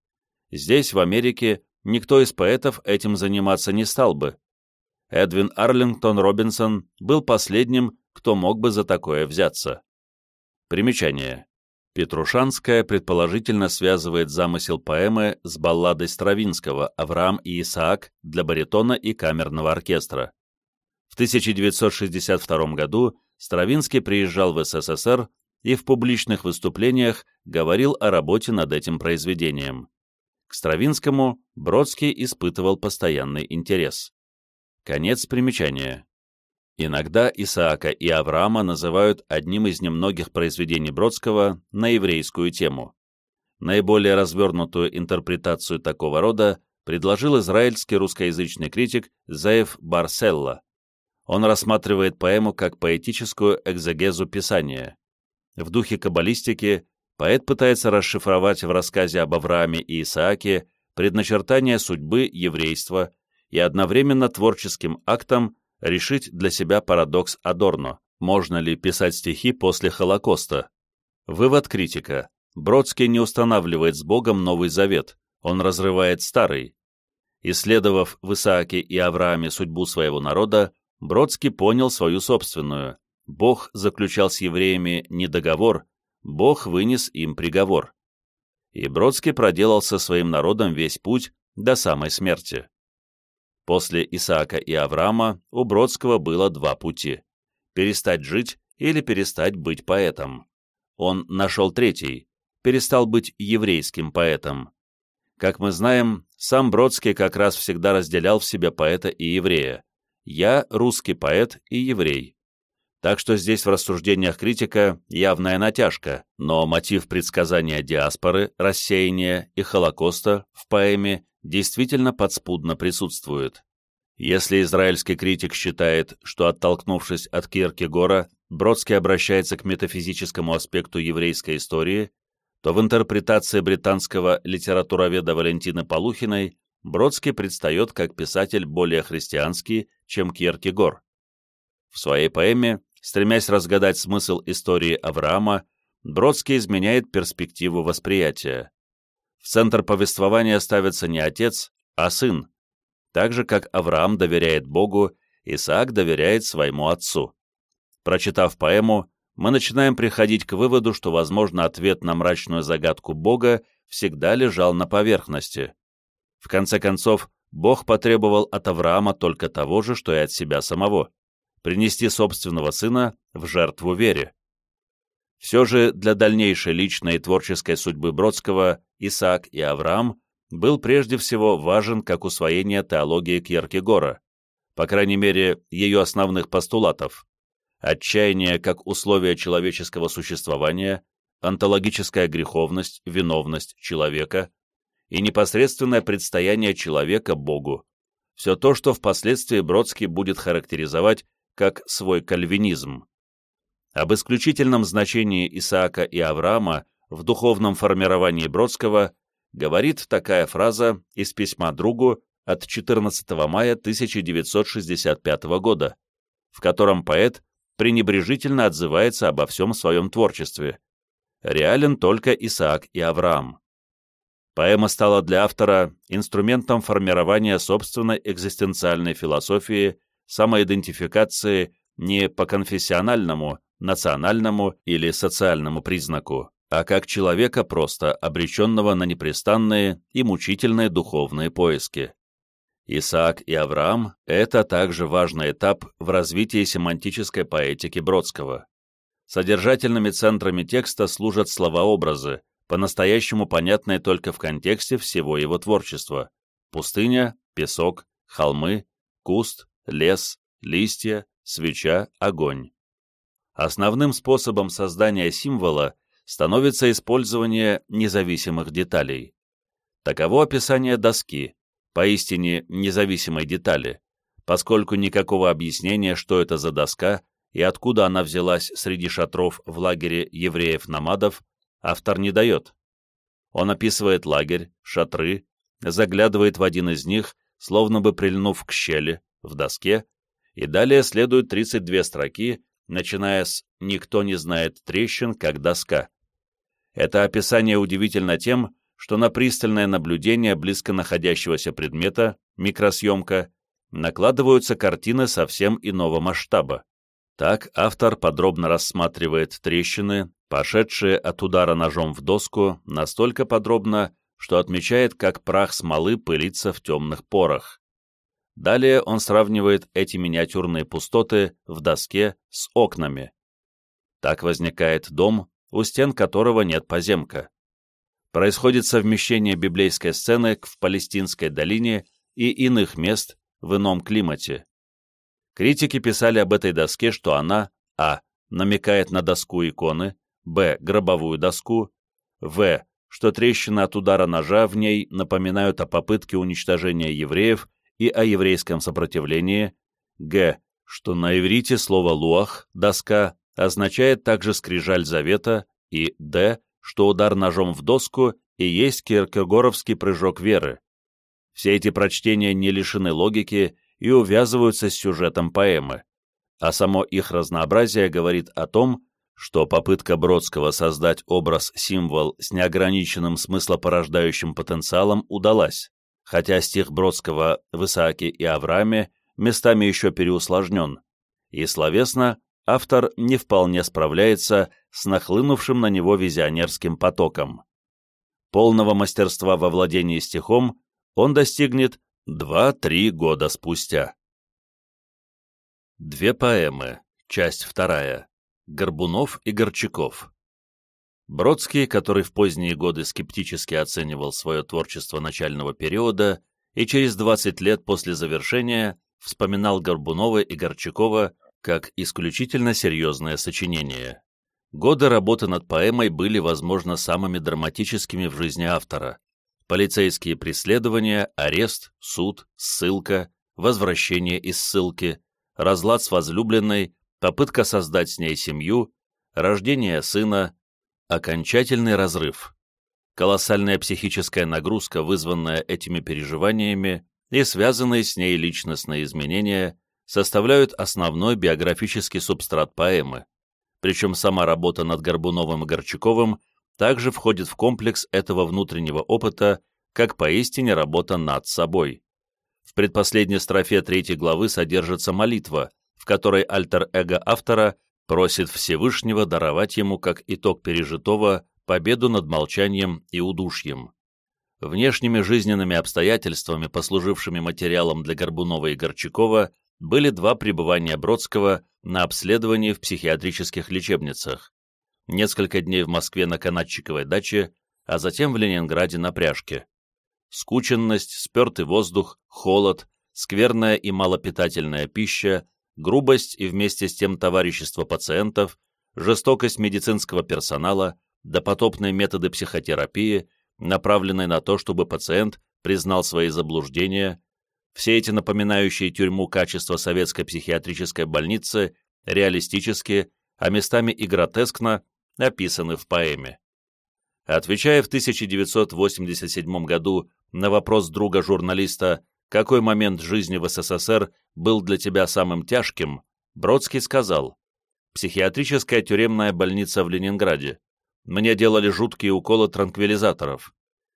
Здесь, в Америке, никто из поэтов этим заниматься не стал бы. Эдвин Арлингтон Робинсон был последним, кто мог бы за такое взяться. Примечание. Петрушанская предположительно связывает замысел поэмы с балладой Стравинского «Авраам и Исаак» для баритона и камерного оркестра. В 1962 году Стравинский приезжал в СССР и в публичных выступлениях говорил о работе над этим произведением. К Стравинскому Бродский испытывал постоянный интерес. Конец примечания. Иногда Исаака и Авраама называют одним из немногих произведений Бродского на еврейскую тему. Наиболее развернутую интерпретацию такого рода предложил израильский русскоязычный критик Заев Барселла. Он рассматривает поэму как поэтическую экзегезу Писания. В духе каббалистики поэт пытается расшифровать в рассказе об Аврааме и Исааке предначертание судьбы еврейства и одновременно творческим актом решить для себя парадокс Адорно. Можно ли писать стихи после Холокоста? Вывод критика. Бродский не устанавливает с Богом Новый Завет, он разрывает Старый. Исследовав в Исааке и Аврааме судьбу своего народа, Бродский понял свою собственную. Бог заключал с евреями не договор, Бог вынес им приговор. И Бродский проделал со своим народом весь путь до самой смерти. После Исаака и Авраама у Бродского было два пути – перестать жить или перестать быть поэтом. Он нашел третий – перестал быть еврейским поэтом. Как мы знаем, сам Бродский как раз всегда разделял в себе поэта и еврея. «Я русский поэт и еврей». Так что здесь в рассуждениях критика явная натяжка, но мотив предсказания диаспоры, рассеяния и Холокоста в поэме действительно подспудно присутствует. Если израильский критик считает, что оттолкнувшись от Киркегора, Бродский обращается к метафизическому аспекту еврейской истории, то в интерпретации британского литературоведа Валентины Полухиной Бродский предстает как писатель более христианский, чем Кьеркегор. В своей поэме, стремясь разгадать смысл истории Авраама, Бродский изменяет перспективу восприятия. Центр повествования ставится не отец, а сын, так же, как Авраам доверяет Богу, Исаак доверяет своему отцу. Прочитав поэму, мы начинаем приходить к выводу, что, возможно, ответ на мрачную загадку Бога всегда лежал на поверхности. В конце концов, Бог потребовал от Авраама только того же, что и от себя самого — принести собственного сына в жертву вере. Все же для дальнейшей личной и творческой судьбы Бродского Исаак и Авраам был прежде всего важен как усвоение теологии Кьеркегора, по крайней мере, ее основных постулатов. Отчаяние как условие человеческого существования, онтологическая греховность, виновность человека и непосредственное предстояние человека Богу. Все то, что впоследствии Бродский будет характеризовать как свой кальвинизм. Об исключительном значении Исаака и Авраама в духовном формировании Бродского говорит такая фраза из письма другу от 14 мая 1965 года, в котором поэт пренебрежительно отзывается обо всем своем творчестве. Реален только Исаак и Авраам. Поэма стала для автора инструментом формирования собственной экзистенциальной философии, самоидентификации не по конфессиональному, национальному или социальному признаку, а как человека просто, обреченного на непрестанные и мучительные духовные поиски. Исаак и Авраам — это также важный этап в развитии семантической поэтики Бродского. Содержательными центрами текста служат словообразы, по-настоящему понятные только в контексте всего его творчества. Пустыня, песок, холмы, куст, лес, листья, свеча, огонь. Основным способом создания символа становится использование независимых деталей. Таково описание доски, поистине независимой детали, поскольку никакого объяснения, что это за доска и откуда она взялась среди шатров в лагере евреев-номадов, автор не дает. Он описывает лагерь, шатры, заглядывает в один из них, словно бы прильнув к щели, в доске, и далее следуют 32 строки, начиная с «Никто не знает трещин, как доска». Это описание удивительно тем, что на пристальное наблюдение близко находящегося предмета, микросъемка, накладываются картины совсем иного масштаба. Так автор подробно рассматривает трещины, пошедшие от удара ножом в доску, настолько подробно, что отмечает, как прах смолы пылится в темных порах. Далее он сравнивает эти миниатюрные пустоты в доске с окнами. Так возникает дом, у стен которого нет поземка. Происходит совмещение библейской сцены в Палестинской долине и иных мест в ином климате. Критики писали об этой доске, что она а. намекает на доску иконы, б. гробовую доску, в. что трещины от удара ножа в ней напоминают о попытке уничтожения евреев и о еврейском сопротивлении, г. что на иврите слово «луах» — доска означает также скрижаль завета, и д. что удар ножом в доску и есть киркегоровский прыжок веры. Все эти прочтения не лишены логики и увязываются с сюжетом поэмы, а само их разнообразие говорит о том, что попытка Бродского создать образ-символ с неограниченным смыслопорождающим потенциалом удалась, хотя стих Бродского в Исааке и Аврааме местами еще переусложнен, и словесно автор не вполне справляется с нахлынувшим на него визионерским потоком. Полного мастерства во владении стихом он достигнет 2-3 года спустя. Две поэмы, часть вторая. Горбунов и Горчаков. Бродский, который в поздние годы скептически оценивал свое творчество начального периода и через 20 лет после завершения вспоминал Горбунова и Горчакова как исключительно серьезное сочинение. Годы работы над поэмой были, возможно, самыми драматическими в жизни автора. Полицейские преследования, арест, суд, ссылка, возвращение из ссылки, разлад с возлюбленной, попытка создать с ней семью, рождение сына, окончательный разрыв. Колоссальная психическая нагрузка, вызванная этими переживаниями, и связанные с ней личностные изменения, составляют основной биографический субстрат поэмы. Причем сама работа над Горбуновым и Горчаковым также входит в комплекс этого внутреннего опыта, как поистине работа над собой. В предпоследней строфе третьей главы содержится молитва, в которой альтер-эго автора просит Всевышнего даровать ему как итог пережитого победу над молчанием и удушьем. Внешними жизненными обстоятельствами, послужившими материалом для Горбунова и Горчакова, были два пребывания Бродского на обследовании в психиатрических лечебницах, несколько дней в Москве на канатчиковой даче, а затем в Ленинграде на пряжке. Скученность, спертый воздух, холод, скверная и малопитательная пища, грубость и вместе с тем товарищество пациентов, жестокость медицинского персонала, допотопные методы психотерапии, направленные на то, чтобы пациент признал свои заблуждения, все эти напоминающие тюрьму качества советской психиатрической больницы реалистически, а местами и гротескно описаны в поэме. Отвечая в 1987 году на вопрос друга-журналиста «Какой момент жизни в СССР был для тебя самым тяжким?», Бродский сказал «Психиатрическая тюремная больница в Ленинграде. Мне делали жуткие уколы транквилизаторов.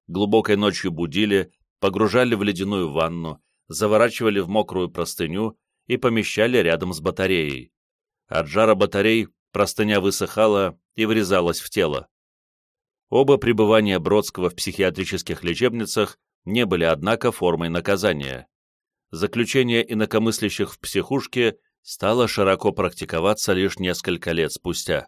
Глубокой ночью будили, погружали в ледяную ванну, заворачивали в мокрую простыню и помещали рядом с батареей. От жара батарей простыня высыхала и врезалась в тело. Оба пребывания Бродского в психиатрических лечебницах не были, однако, формой наказания. Заключение инакомыслящих в психушке стало широко практиковаться лишь несколько лет спустя.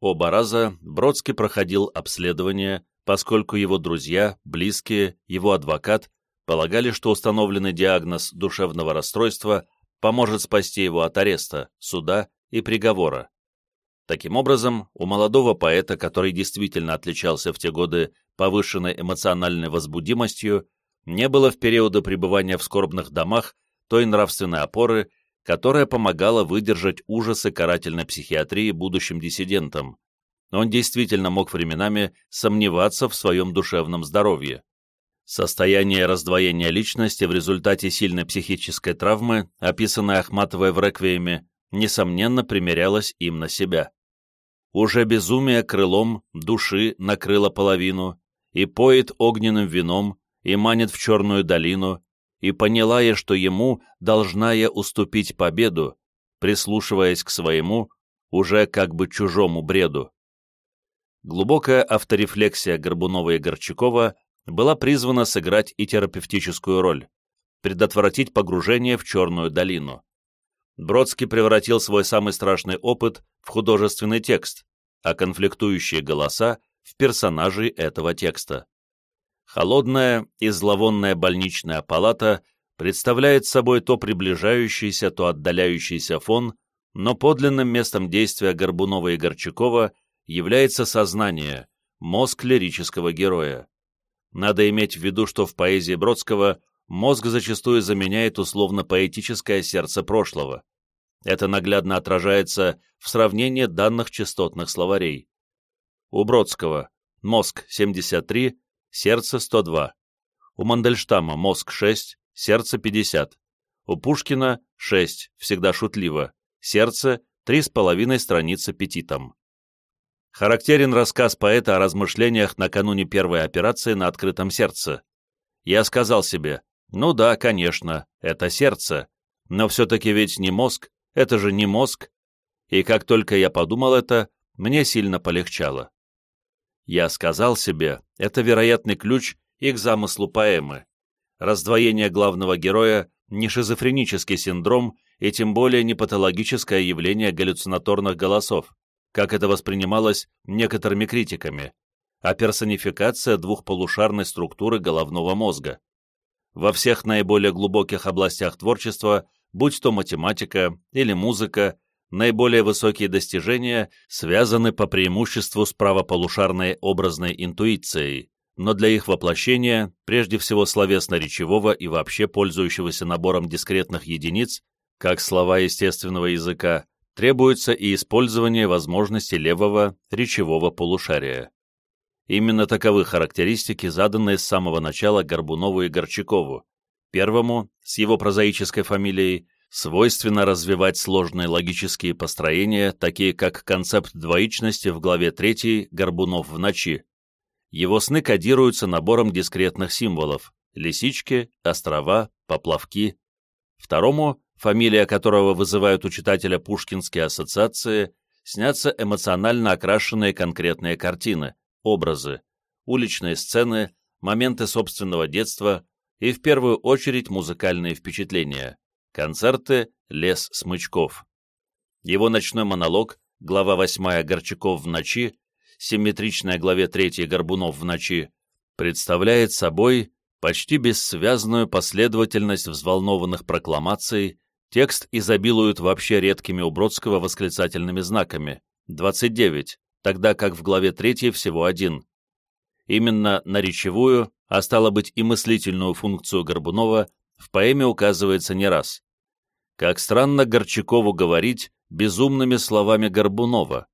Оба раза Бродский проходил обследование, поскольку его друзья, близкие, его адвокат полагали, что установленный диагноз душевного расстройства поможет спасти его от ареста, суда и приговора. Таким образом, у молодого поэта, который действительно отличался в те годы повышенной эмоциональной возбудимостью, не было в периоды пребывания в скорбных домах той нравственной опоры, которая помогала выдержать ужасы карательной психиатрии будущим диссидентам. Он действительно мог временами сомневаться в своем душевном здоровье. Состояние раздвоения личности в результате сильной психической травмы, описанное Ахматовой в «Реквиеме», несомненно примерялось им на себя. Уже безумие крылом души накрыло половину, и поет огненным вином, и манит в черную долину, и поняла я, что ему должна я уступить победу, прислушиваясь к своему, уже как бы чужому бреду. Глубокая авторефлексия Горбунова и Горчакова была призвана сыграть и терапевтическую роль, предотвратить погружение в черную долину. Бродский превратил свой самый страшный опыт в художественный текст, а конфликтующие голоса — в персонажей этого текста. Холодная и зловонная больничная палата представляет собой то приближающийся, то отдаляющийся фон, но подлинным местом действия Горбунова и Горчакова является сознание, мозг лирического героя. Надо иметь в виду, что в поэзии Бродского мозг зачастую заменяет условно-поэтическое сердце прошлого. Это наглядно отражается в сравнении данных частотных словарей. У Бродского мозг 73, сердце 102. У Мандельштама мозг 6, сердце 50. У Пушкина 6, всегда шутливо, сердце 3,5 страницы петитом. Характерен рассказ поэта о размышлениях накануне первой операции на открытом сердце. Я сказал себе, ну да, конечно, это сердце, но все-таки ведь не мозг, это же не мозг. И как только я подумал это, мне сильно полегчало. Я сказал себе, это вероятный ключ и к замыслу поэмы. Раздвоение главного героя – не шизофренический синдром и тем более не патологическое явление галлюцинаторных голосов, как это воспринималось некоторыми критиками, а персонификация двухполушарной структуры головного мозга. Во всех наиболее глубоких областях творчества будь то математика или музыка, наиболее высокие достижения связаны по преимуществу с правополушарной образной интуицией, но для их воплощения, прежде всего словесно-речевого и вообще пользующегося набором дискретных единиц, как слова естественного языка, требуется и использование возможности левого речевого полушария. Именно таковы характеристики, заданные с самого начала Горбунову и Горчакову. Первому, с его прозаической фамилией, свойственно развивать сложные логические построения, такие как концепт двоичности в главе 3 «Горбунов в ночи». Его сны кодируются набором дискретных символов – лисички, острова, поплавки. Второму, фамилия которого вызывают у читателя пушкинские ассоциации, снятся эмоционально окрашенные конкретные картины, образы, уличные сцены, моменты собственного детства и, в первую очередь, музыкальные впечатления, концерты «Лес смычков». Его ночной монолог, глава 8 «Горчаков в ночи», симметричная главе 3 «Горбунов в ночи», представляет собой почти бессвязную последовательность взволнованных прокламаций, текст изобилует вообще редкими у Бродского восклицательными знаками, 29, тогда как в главе 3 всего один. Именно на речевую, а стало быть и мыслительную функцию Горбунова, в поэме указывается не раз. Как странно Горчакову говорить безумными словами Горбунова.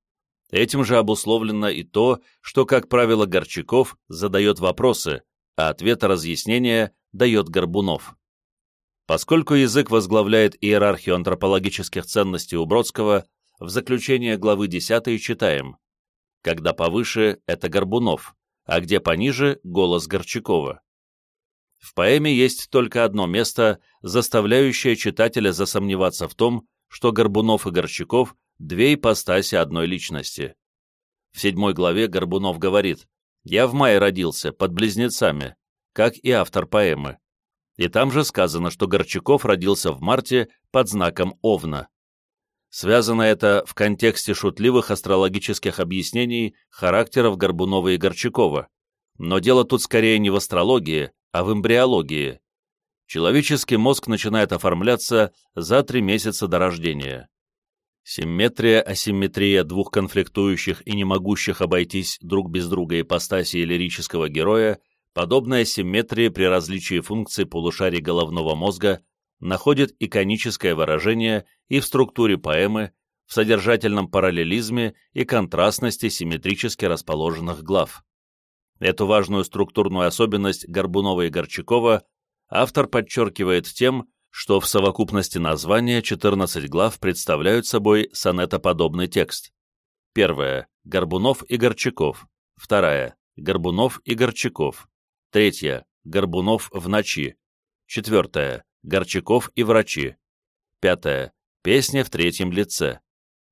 Этим же обусловлено и то, что, как правило, Горчаков задает вопросы, а ответ разъяснения дает Горбунов. Поскольку язык возглавляет иерархию антропологических ценностей у Бродского, в заключение главы 10 читаем когда повыше — это Горбунов, а где пониже — голос Горчакова. В поэме есть только одно место, заставляющее читателя засомневаться в том, что Горбунов и Горчаков — две ипостаси одной личности. В седьмой главе Горбунов говорит «Я в мае родился, под близнецами», как и автор поэмы. И там же сказано, что Горчаков родился в марте под знаком Овна. Связано это в контексте шутливых астрологических объяснений характеров Горбунова и Горчакова. Но дело тут скорее не в астрологии, а в эмбриологии. Человеческий мозг начинает оформляться за три месяца до рождения. Симметрия-асимметрия двух конфликтующих и не могущих обойтись друг без друга ипостаси лирического героя, подобная симметрии при различии функций полушарий головного мозга находит иконическое выражение и в структуре поэмы, в содержательном параллелизме и контрастности симметрически расположенных глав. Эту важную структурную особенность Горбунова и Горчакова автор подчеркивает тем, что в совокупности названия 14 глав представляют собой сонетоподобный текст. Первая – Горбунов и Горчаков. Вторая – Горбунов и Горчаков. Третья – Горбунов в ночи. Четвертая Горчаков и врачи. Пятая. Песня в третьем лице.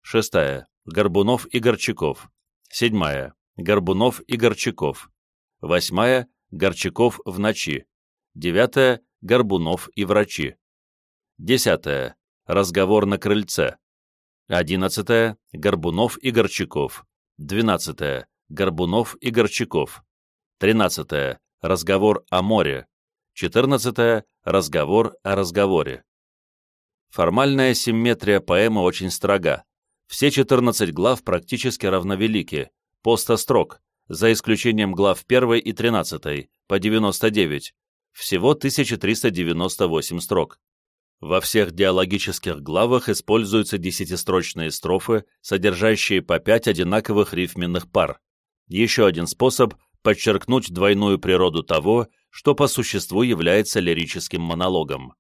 Шестая. Горбунов и Горчаков. Седьмая. Горбунов и Горчаков. Восьмая. Горчаков в ночи. Девятая. Горбунов и врачи. Десятая. Разговор на крыльце. Одиннадцатая. Горбунов и Горчаков. Двенадцатая. Горбунов и Горчаков. Тринадцатая. Разговор о море. 14. Разговор о разговоре. Формальная симметрия поэмы очень строга. Все 14 глав практически равновелики, по 100 строк, за исключением глав 1 и 13, по 99, всего 1398 строк. Во всех диалогических главах используются десятистрочные строфы, содержащие по пять одинаковых рифменных пар. Еще один способ подчеркнуть двойную природу того, что по существу является лирическим монологом.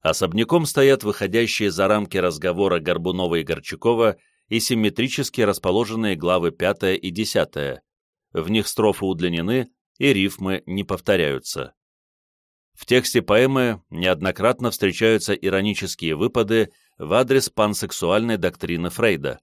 Особняком стоят выходящие за рамки разговора Горбунова и Горчакова и симметрически расположенные главы 5 и 10. В них строфы удлинены и рифмы не повторяются. В тексте поэмы неоднократно встречаются иронические выпады в адрес пансексуальной доктрины Фрейда.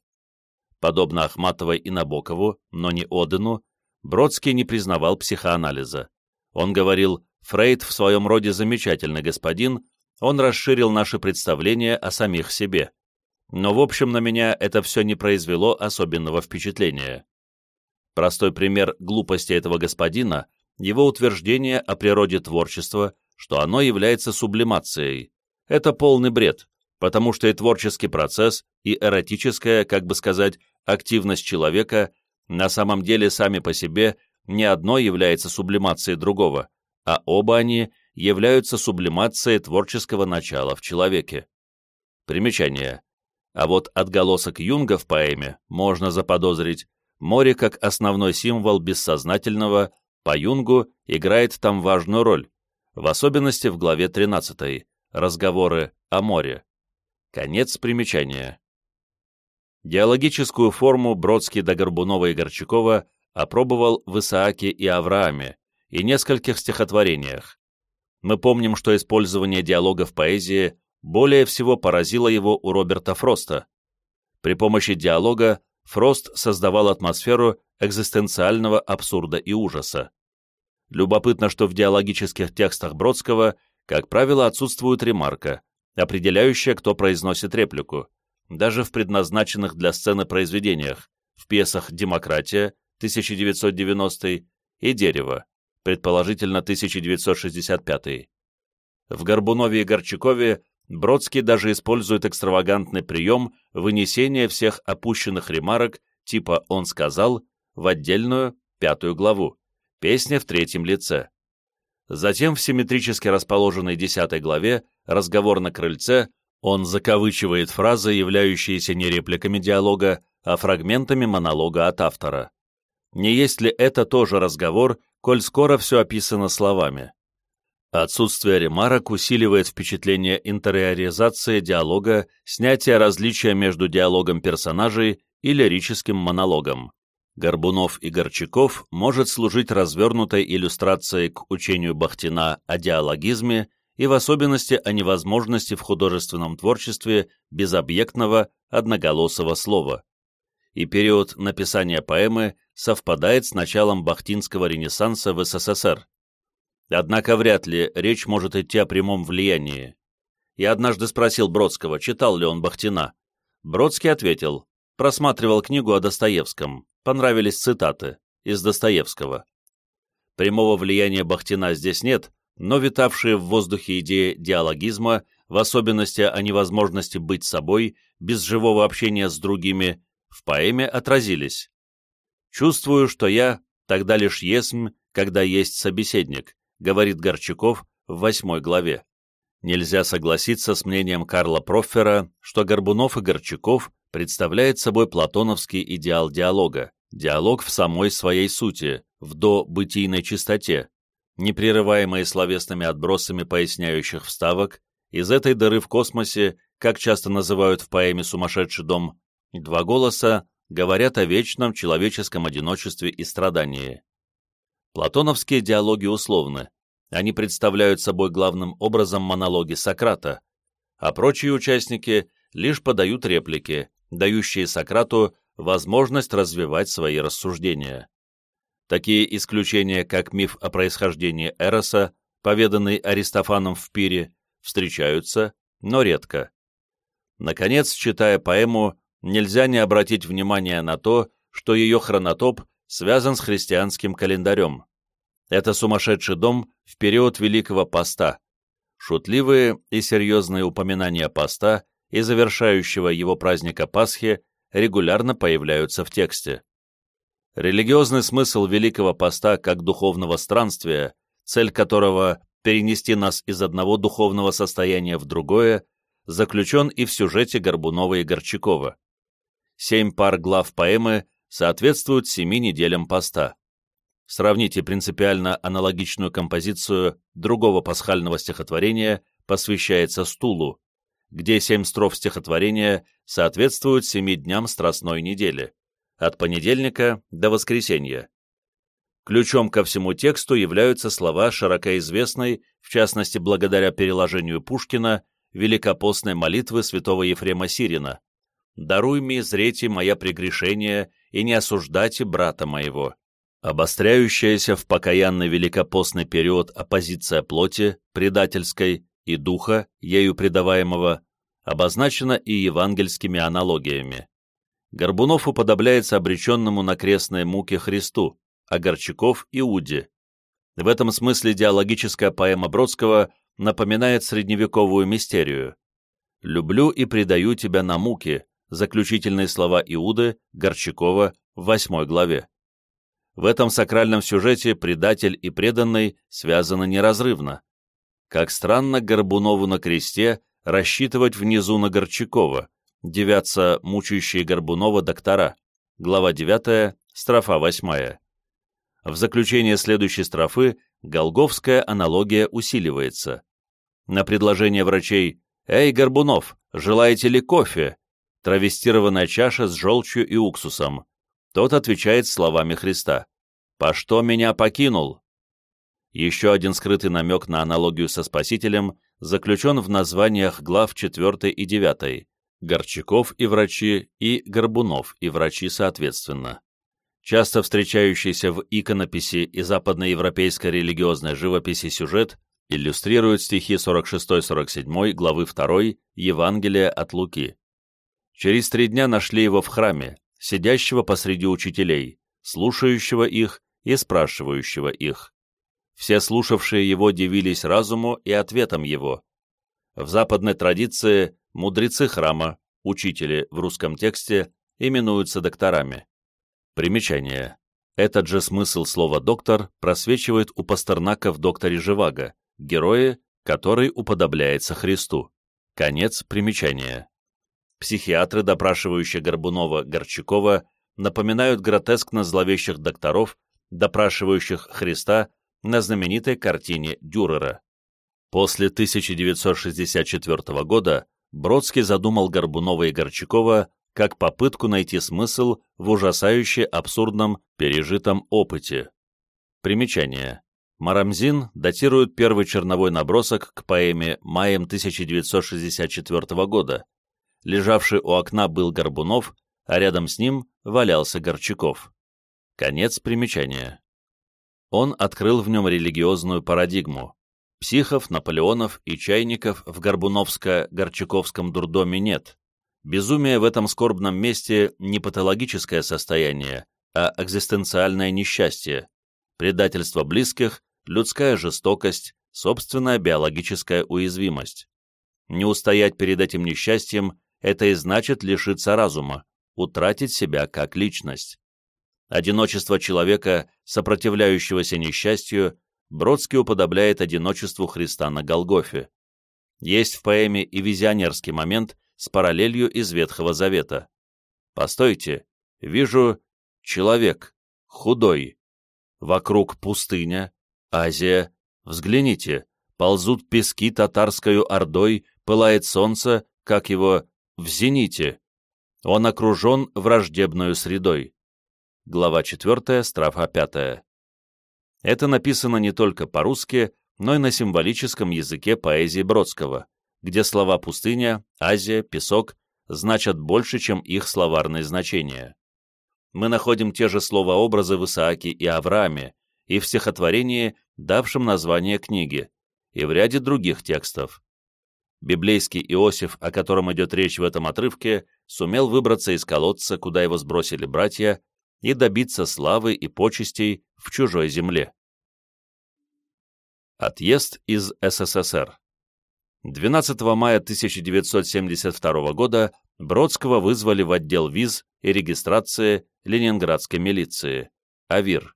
Подобно Ахматовой и Набокову, но не Одену, Бродский не признавал психоанализа. Он говорил, Фрейд в своем роде замечательный господин, он расширил наши представления о самих себе. Но в общем на меня это все не произвело особенного впечатления. Простой пример глупости этого господина – его утверждение о природе творчества, что оно является сублимацией. Это полный бред, потому что и творческий процесс, и эротическая, как бы сказать, активность человека на самом деле сами по себе не одно является сублимацией другого, а оба они являются сублимацией творческого начала в человеке. Примечание. А вот отголосок Юнга в поэме можно заподозрить. Море как основной символ бессознательного по Юнгу играет там важную роль, в особенности в главе 13 «Разговоры о море». Конец примечания. Диалогическую форму Бродский до Горбунова и Горчакова опробовал в Исааке и Аврааме и нескольких стихотворениях. Мы помним, что использование диалога в поэзии более всего поразило его у Роберта Фроста. При помощи диалога Фрост создавал атмосферу экзистенциального абсурда и ужаса. Любопытно, что в диалогических текстах Бродского, как правило, отсутствует ремарка, определяющая, кто произносит реплику, даже в предназначенных для сцены произведениях, в пьесах «Демократия» 1990 и «Дерево», предположительно 1965. В Горбунове и Горчакове Бродский даже использует экстравагантный прием вынесения всех опущенных ремарок типа «он сказал» в отдельную, пятую главу, песня в третьем лице. Затем в симметрически расположенной десятой главе «Разговор на крыльце» он закавычивает фразы, являющиеся не репликами диалога, а фрагментами монолога от автора. Не есть ли это тоже разговор, коль скоро все описано словами? Отсутствие ремарок усиливает впечатление интериоризации диалога, снятия различия между диалогом персонажей и лирическим монологом. Горбунов и Горчаков может служить развернутой иллюстрацией к учению Бахтина о диалогизме и в особенности о невозможности в художественном творчестве безобъектного одноголосого слова. И период написания поэмы совпадает с началом бахтинского ренессанса в СССР. Однако вряд ли речь может идти о прямом влиянии. Я однажды спросил Бродского, читал ли он Бахтина. Бродский ответил, просматривал книгу о Достоевском, понравились цитаты из Достоевского. Прямого влияния Бахтина здесь нет, но витавшие в воздухе идеи диалогизма, в особенности о невозможности быть собой, без живого общения с другими, в поэме отразились. «Чувствую, что я тогда лишь есмь, когда есть собеседник», говорит Горчаков в восьмой главе. Нельзя согласиться с мнением Карла Проффера, что Горбунов и Горчаков представляет собой платоновский идеал диалога, диалог в самой своей сути, в добытийной чистоте, непрерываемые словесными отбросами поясняющих вставок, из этой дыры в космосе, как часто называют в поэме «Сумасшедший дом», два голоса говорят о вечном человеческом одиночестве и страдании. Платоновские диалоги условны, они представляют собой главным образом монологи Сократа, а прочие участники лишь подают реплики, дающие Сократу возможность развивать свои рассуждения. Такие исключения, как миф о происхождении Эроса, поведанный Аристофаном в пире, встречаются, но редко. Наконец, читая поэму, нельзя не обратить внимание на то, что ее хронотоп связан с христианским календарем. Это сумасшедший дом в период Великого Поста. Шутливые и серьезные упоминания поста и завершающего его праздника Пасхи регулярно появляются в тексте. Религиозный смысл Великого Поста как духовного странствия, цель которого – перенести нас из одного духовного состояния в другое, заключен и в сюжете Горбунова и Горчакова. Семь пар глав поэмы соответствуют семи неделям поста. Сравните принципиально аналогичную композицию другого пасхального стихотворения «Посвящается стулу», где семь строф стихотворения соответствуют семи дням Страстной недели, от понедельника до воскресенья. Ключом ко всему тексту являются слова широко известной, в частности благодаря переложению Пушкина, великопостной молитвы святого Ефрема Сирина «Даруй мне, зрете, моя прегрешение, и не осуждайте брата моего». Обостряющаяся в покаянный великопостный период оппозиция плоти, предательской, и духа, ею предаваемого, обозначена и евангельскими аналогиями. Горбунов уподобляется обреченному на крестные муки Христу, а Горчаков – Иуде. В этом смысле диалогическая поэма Бродского напоминает средневековую мистерию. «Люблю и предаю тебя на муки» заключительные слова Иуды Горчакова в восьмой главе. В этом сакральном сюжете предатель и преданный связаны неразрывно. Как странно Горбунову на кресте рассчитывать внизу на Горчакова, девятся мучающие Горбунова доктора, глава 9, строфа 8. В заключение следующей строфы голговская аналогия усиливается. На предложение врачей «Эй, Горбунов, желаете ли кофе?» Травестированная чаша с желчью и уксусом. Тот отвечает словами Христа «По что меня покинул?» Еще один скрытый намек на аналогию со Спасителем заключен в названиях глав 4 и 9 Горчаков и врачи и Горбунов и врачи соответственно. Часто встречающийся в иконописи и западноевропейской религиозной живописи сюжет иллюстрирует стихи 46-47 главы 2 Евангелия от Луки. Через три дня нашли его в храме, сидящего посреди учителей, слушающего их и спрашивающего их. Все слушавшие его дивились разуму и ответам его. В западной традиции мудрецы храма, учители в русском тексте, именуются докторами. Примечание. Этот же смысл слова «доктор» просвечивает у Пастернака в «Докторе Живаго», герое, который уподобляется Христу. Конец примечания. Психиатры, допрашивающие Горбунова-Горчакова, напоминают гротескно зловещих докторов, допрашивающих Христа на знаменитой картине Дюрера. После 1964 года Бродский задумал Горбунова и Горчакова как попытку найти смысл в ужасающе абсурдном пережитом опыте. Примечание. Марамзин датирует первый черновой набросок к поэме «Маем 1964 года», лежавший у окна был Горбунов, а рядом с ним валялся Горчаков. Конец примечания. Он открыл в нем религиозную парадигму. Психов, Наполеонов и чайников в Горбуновско-Горчаковском дурдоме нет. Безумие в этом скорбном месте не патологическое состояние, а экзистенциальное несчастье, предательство близких, людская жестокость, собственная биологическая уязвимость. Не устоять перед этим несчастьем это и значит лишиться разума, утратить себя как личность. Одиночество человека, сопротивляющегося несчастью, Бродский уподобляет одиночеству Христа на Голгофе. Есть в поэме и визионерский момент с параллелью из Ветхого Завета. «Постойте, вижу человек, худой. Вокруг пустыня, Азия. Взгляните, ползут пески татарскою ордой, пылает солнце, как его в зените. Он окружен враждебную средой. Глава 4, строфа 5. Это написано не только по-русски, но и на символическом языке поэзии Бродского, где слова «пустыня», «Азия», «песок» значат больше, чем их словарные значения. Мы находим те же слова-образы в Исааке и Аврааме, и в стихотворении, давшем название книги, и в ряде других текстов библейский Иосиф, о котором идет речь в этом отрывке, сумел выбраться из колодца, куда его сбросили братья, и добиться славы и почестей в чужой земле. Отъезд из СССР 12 мая 1972 года Бродского вызвали в отдел виз и регистрации Ленинградской милиции, АВИР.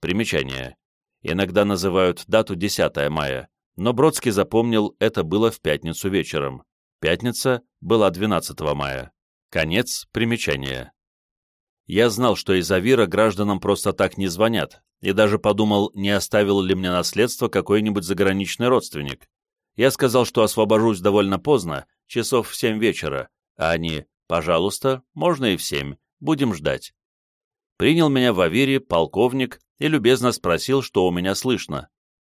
Примечание. Иногда называют дату 10 мая, но Бродский запомнил, это было в пятницу вечером. Пятница была 12 мая. Конец примечания. Я знал, что из Авира гражданам просто так не звонят, и даже подумал, не оставил ли мне наследство какой-нибудь заграничный родственник. Я сказал, что освобожусь довольно поздно, часов в семь вечера, а они «пожалуйста, можно и в семь, будем ждать». Принял меня в Авире полковник и любезно спросил, что у меня слышно.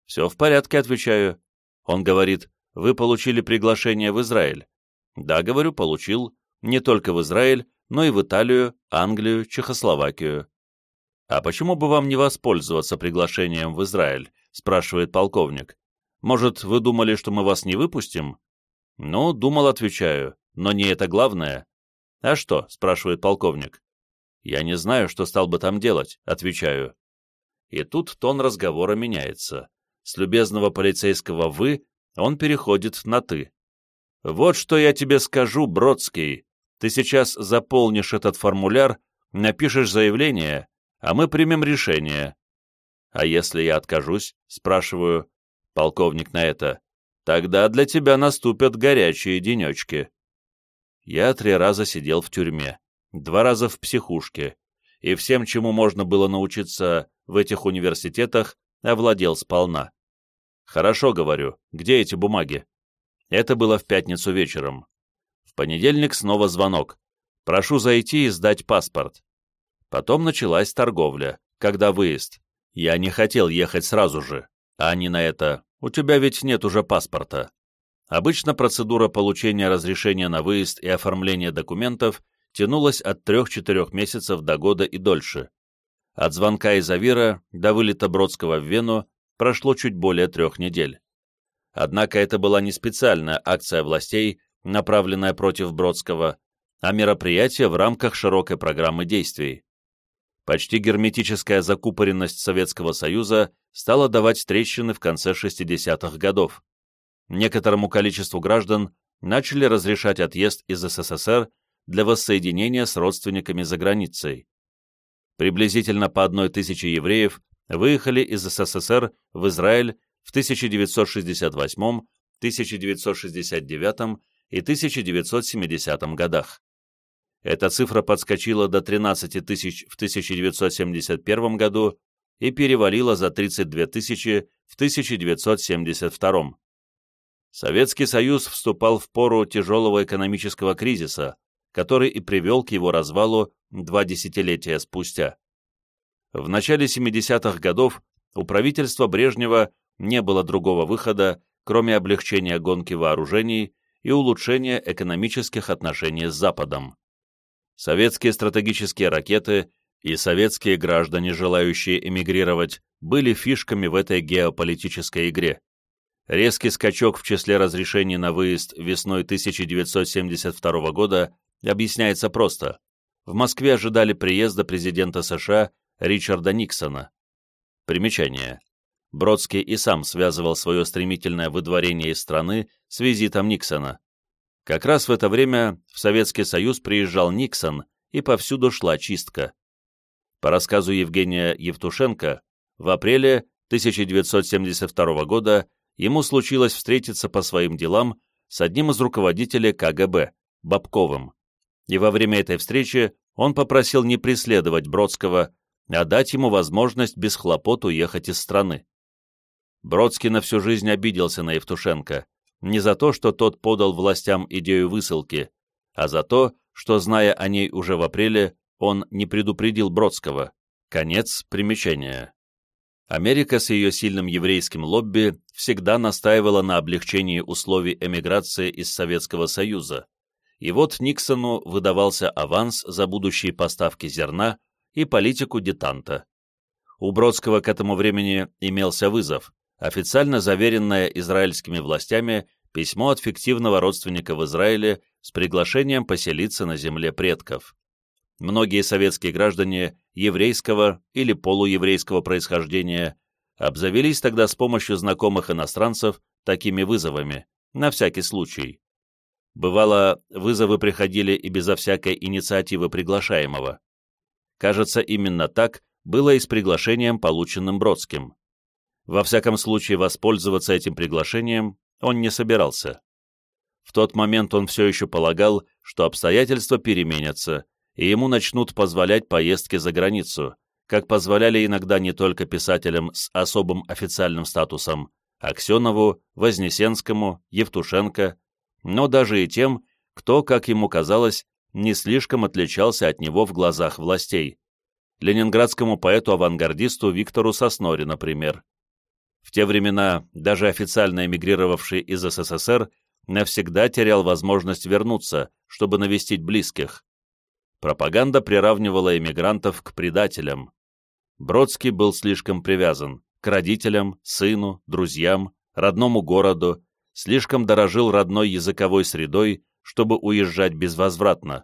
«Все в порядке», — отвечаю. Он говорит, «Вы получили приглашение в Израиль». «Да, — говорю, — получил. Не только в Израиль, но и в Италию, Англию, Чехословакию». «А почему бы вам не воспользоваться приглашением в Израиль?» — спрашивает полковник. «Может, вы думали, что мы вас не выпустим?» «Ну, думал, отвечаю, но не это главное». «А что?» — спрашивает полковник. «Я не знаю, что стал бы там делать», — отвечаю. И тут тон разговора меняется с любезного полицейского «вы» он переходит на «ты». «Вот что я тебе скажу, Бродский. Ты сейчас заполнишь этот формуляр, напишешь заявление, а мы примем решение». «А если я откажусь?» — спрашиваю. Полковник на это. «Тогда для тебя наступят горячие денечки». Я три раза сидел в тюрьме, два раза в психушке, и всем, чему можно было научиться в этих университетах, овладел сполна. «Хорошо, — говорю, — где эти бумаги?» Это было в пятницу вечером. В понедельник снова звонок. «Прошу зайти и сдать паспорт». Потом началась торговля, когда выезд. Я не хотел ехать сразу же, а они на это «У тебя ведь нет уже паспорта». Обычно процедура получения разрешения на выезд и оформления документов тянулась от 3-4 месяцев до года и дольше. От звонка из Авира до вылета Бродского в Вену прошло чуть более трех недель. Однако это была не специальная акция властей, направленная против Бродского, а мероприятие в рамках широкой программы действий. Почти герметическая закупоренность Советского Союза стала давать трещины в конце 60-х годов некоторому количеству граждан начали разрешать отъезд из СССР для воссоединения с родственниками за границей. Приблизительно по одной тысяче евреев выехали из СССР в Израиль в 1968, 1969 и 1970 годах. Эта цифра подскочила до 13 тысяч в 1971 году и перевалила за 32 тысячи в 1972. Советский Союз вступал в пору тяжелого экономического кризиса, который и привел к его развалу два десятилетия спустя. В начале 70-х годов у правительства Брежнева не было другого выхода, кроме облегчения гонки вооружений и улучшения экономических отношений с Западом. Советские стратегические ракеты и советские граждане, желающие эмигрировать, были фишками в этой геополитической игре. Резкий скачок в числе разрешений на выезд весной 1972 года объясняется просто. В Москве ожидали приезда президента США Ричарда Никсона. Примечание. Бродский и сам связывал свое стремительное выдворение из страны с визитом Никсона. Как раз в это время в Советский Союз приезжал Никсон, и повсюду шла чистка. По рассказу Евгения Евтушенко, в апреле 1972 года ему случилось встретиться по своим делам с одним из руководителей КГБ, Бабковым. И во время этой встречи он попросил не преследовать Бродского, а дать ему возможность без хлопот уехать из страны. Бродский на всю жизнь обиделся на Евтушенко, не за то, что тот подал властям идею высылки, а за то, что, зная о ней уже в апреле, он не предупредил Бродского. Конец примечания. Америка с ее сильным еврейским лобби всегда настаивала на облегчении условий эмиграции из Советского Союза, и вот Никсону выдавался аванс за будущие поставки зерна и политику детанта. У Бродского к этому времени имелся вызов, официально заверенное израильскими властями письмо от фиктивного родственника в Израиле с приглашением поселиться на земле предков. Многие советские граждане еврейского или полуеврейского происхождения обзавелись тогда с помощью знакомых иностранцев такими вызовами, на всякий случай. Бывало, вызовы приходили и безо всякой инициативы приглашаемого. Кажется, именно так было и с приглашением, полученным Бродским. Во всяком случае, воспользоваться этим приглашением он не собирался. В тот момент он все еще полагал, что обстоятельства переменятся, и ему начнут позволять поездки за границу, как позволяли иногда не только писателям с особым официальным статусом Аксенову, Вознесенскому, Евтушенко, но даже и тем, кто, как ему казалось, не слишком отличался от него в глазах властей. Ленинградскому поэту-авангардисту Виктору Сосноре, например. В те времена даже официально эмигрировавший из СССР навсегда терял возможность вернуться, чтобы навестить близких. Пропаганда приравнивала эмигрантов к предателям. Бродский был слишком привязан к родителям, сыну, друзьям, родному городу, слишком дорожил родной языковой средой, чтобы уезжать безвозвратно.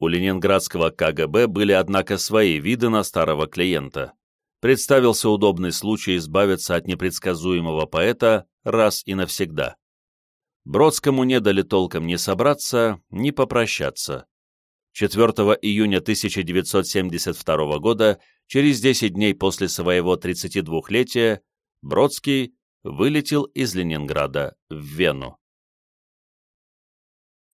У ленинградского КГБ были, однако, свои виды на старого клиента. Представился удобный случай избавиться от непредсказуемого поэта раз и навсегда. Бродскому не дали толком ни собраться, ни попрощаться. 4 июня 1972 года, через 10 дней после своего 32-летия, Бродский вылетел из Ленинграда в Вену.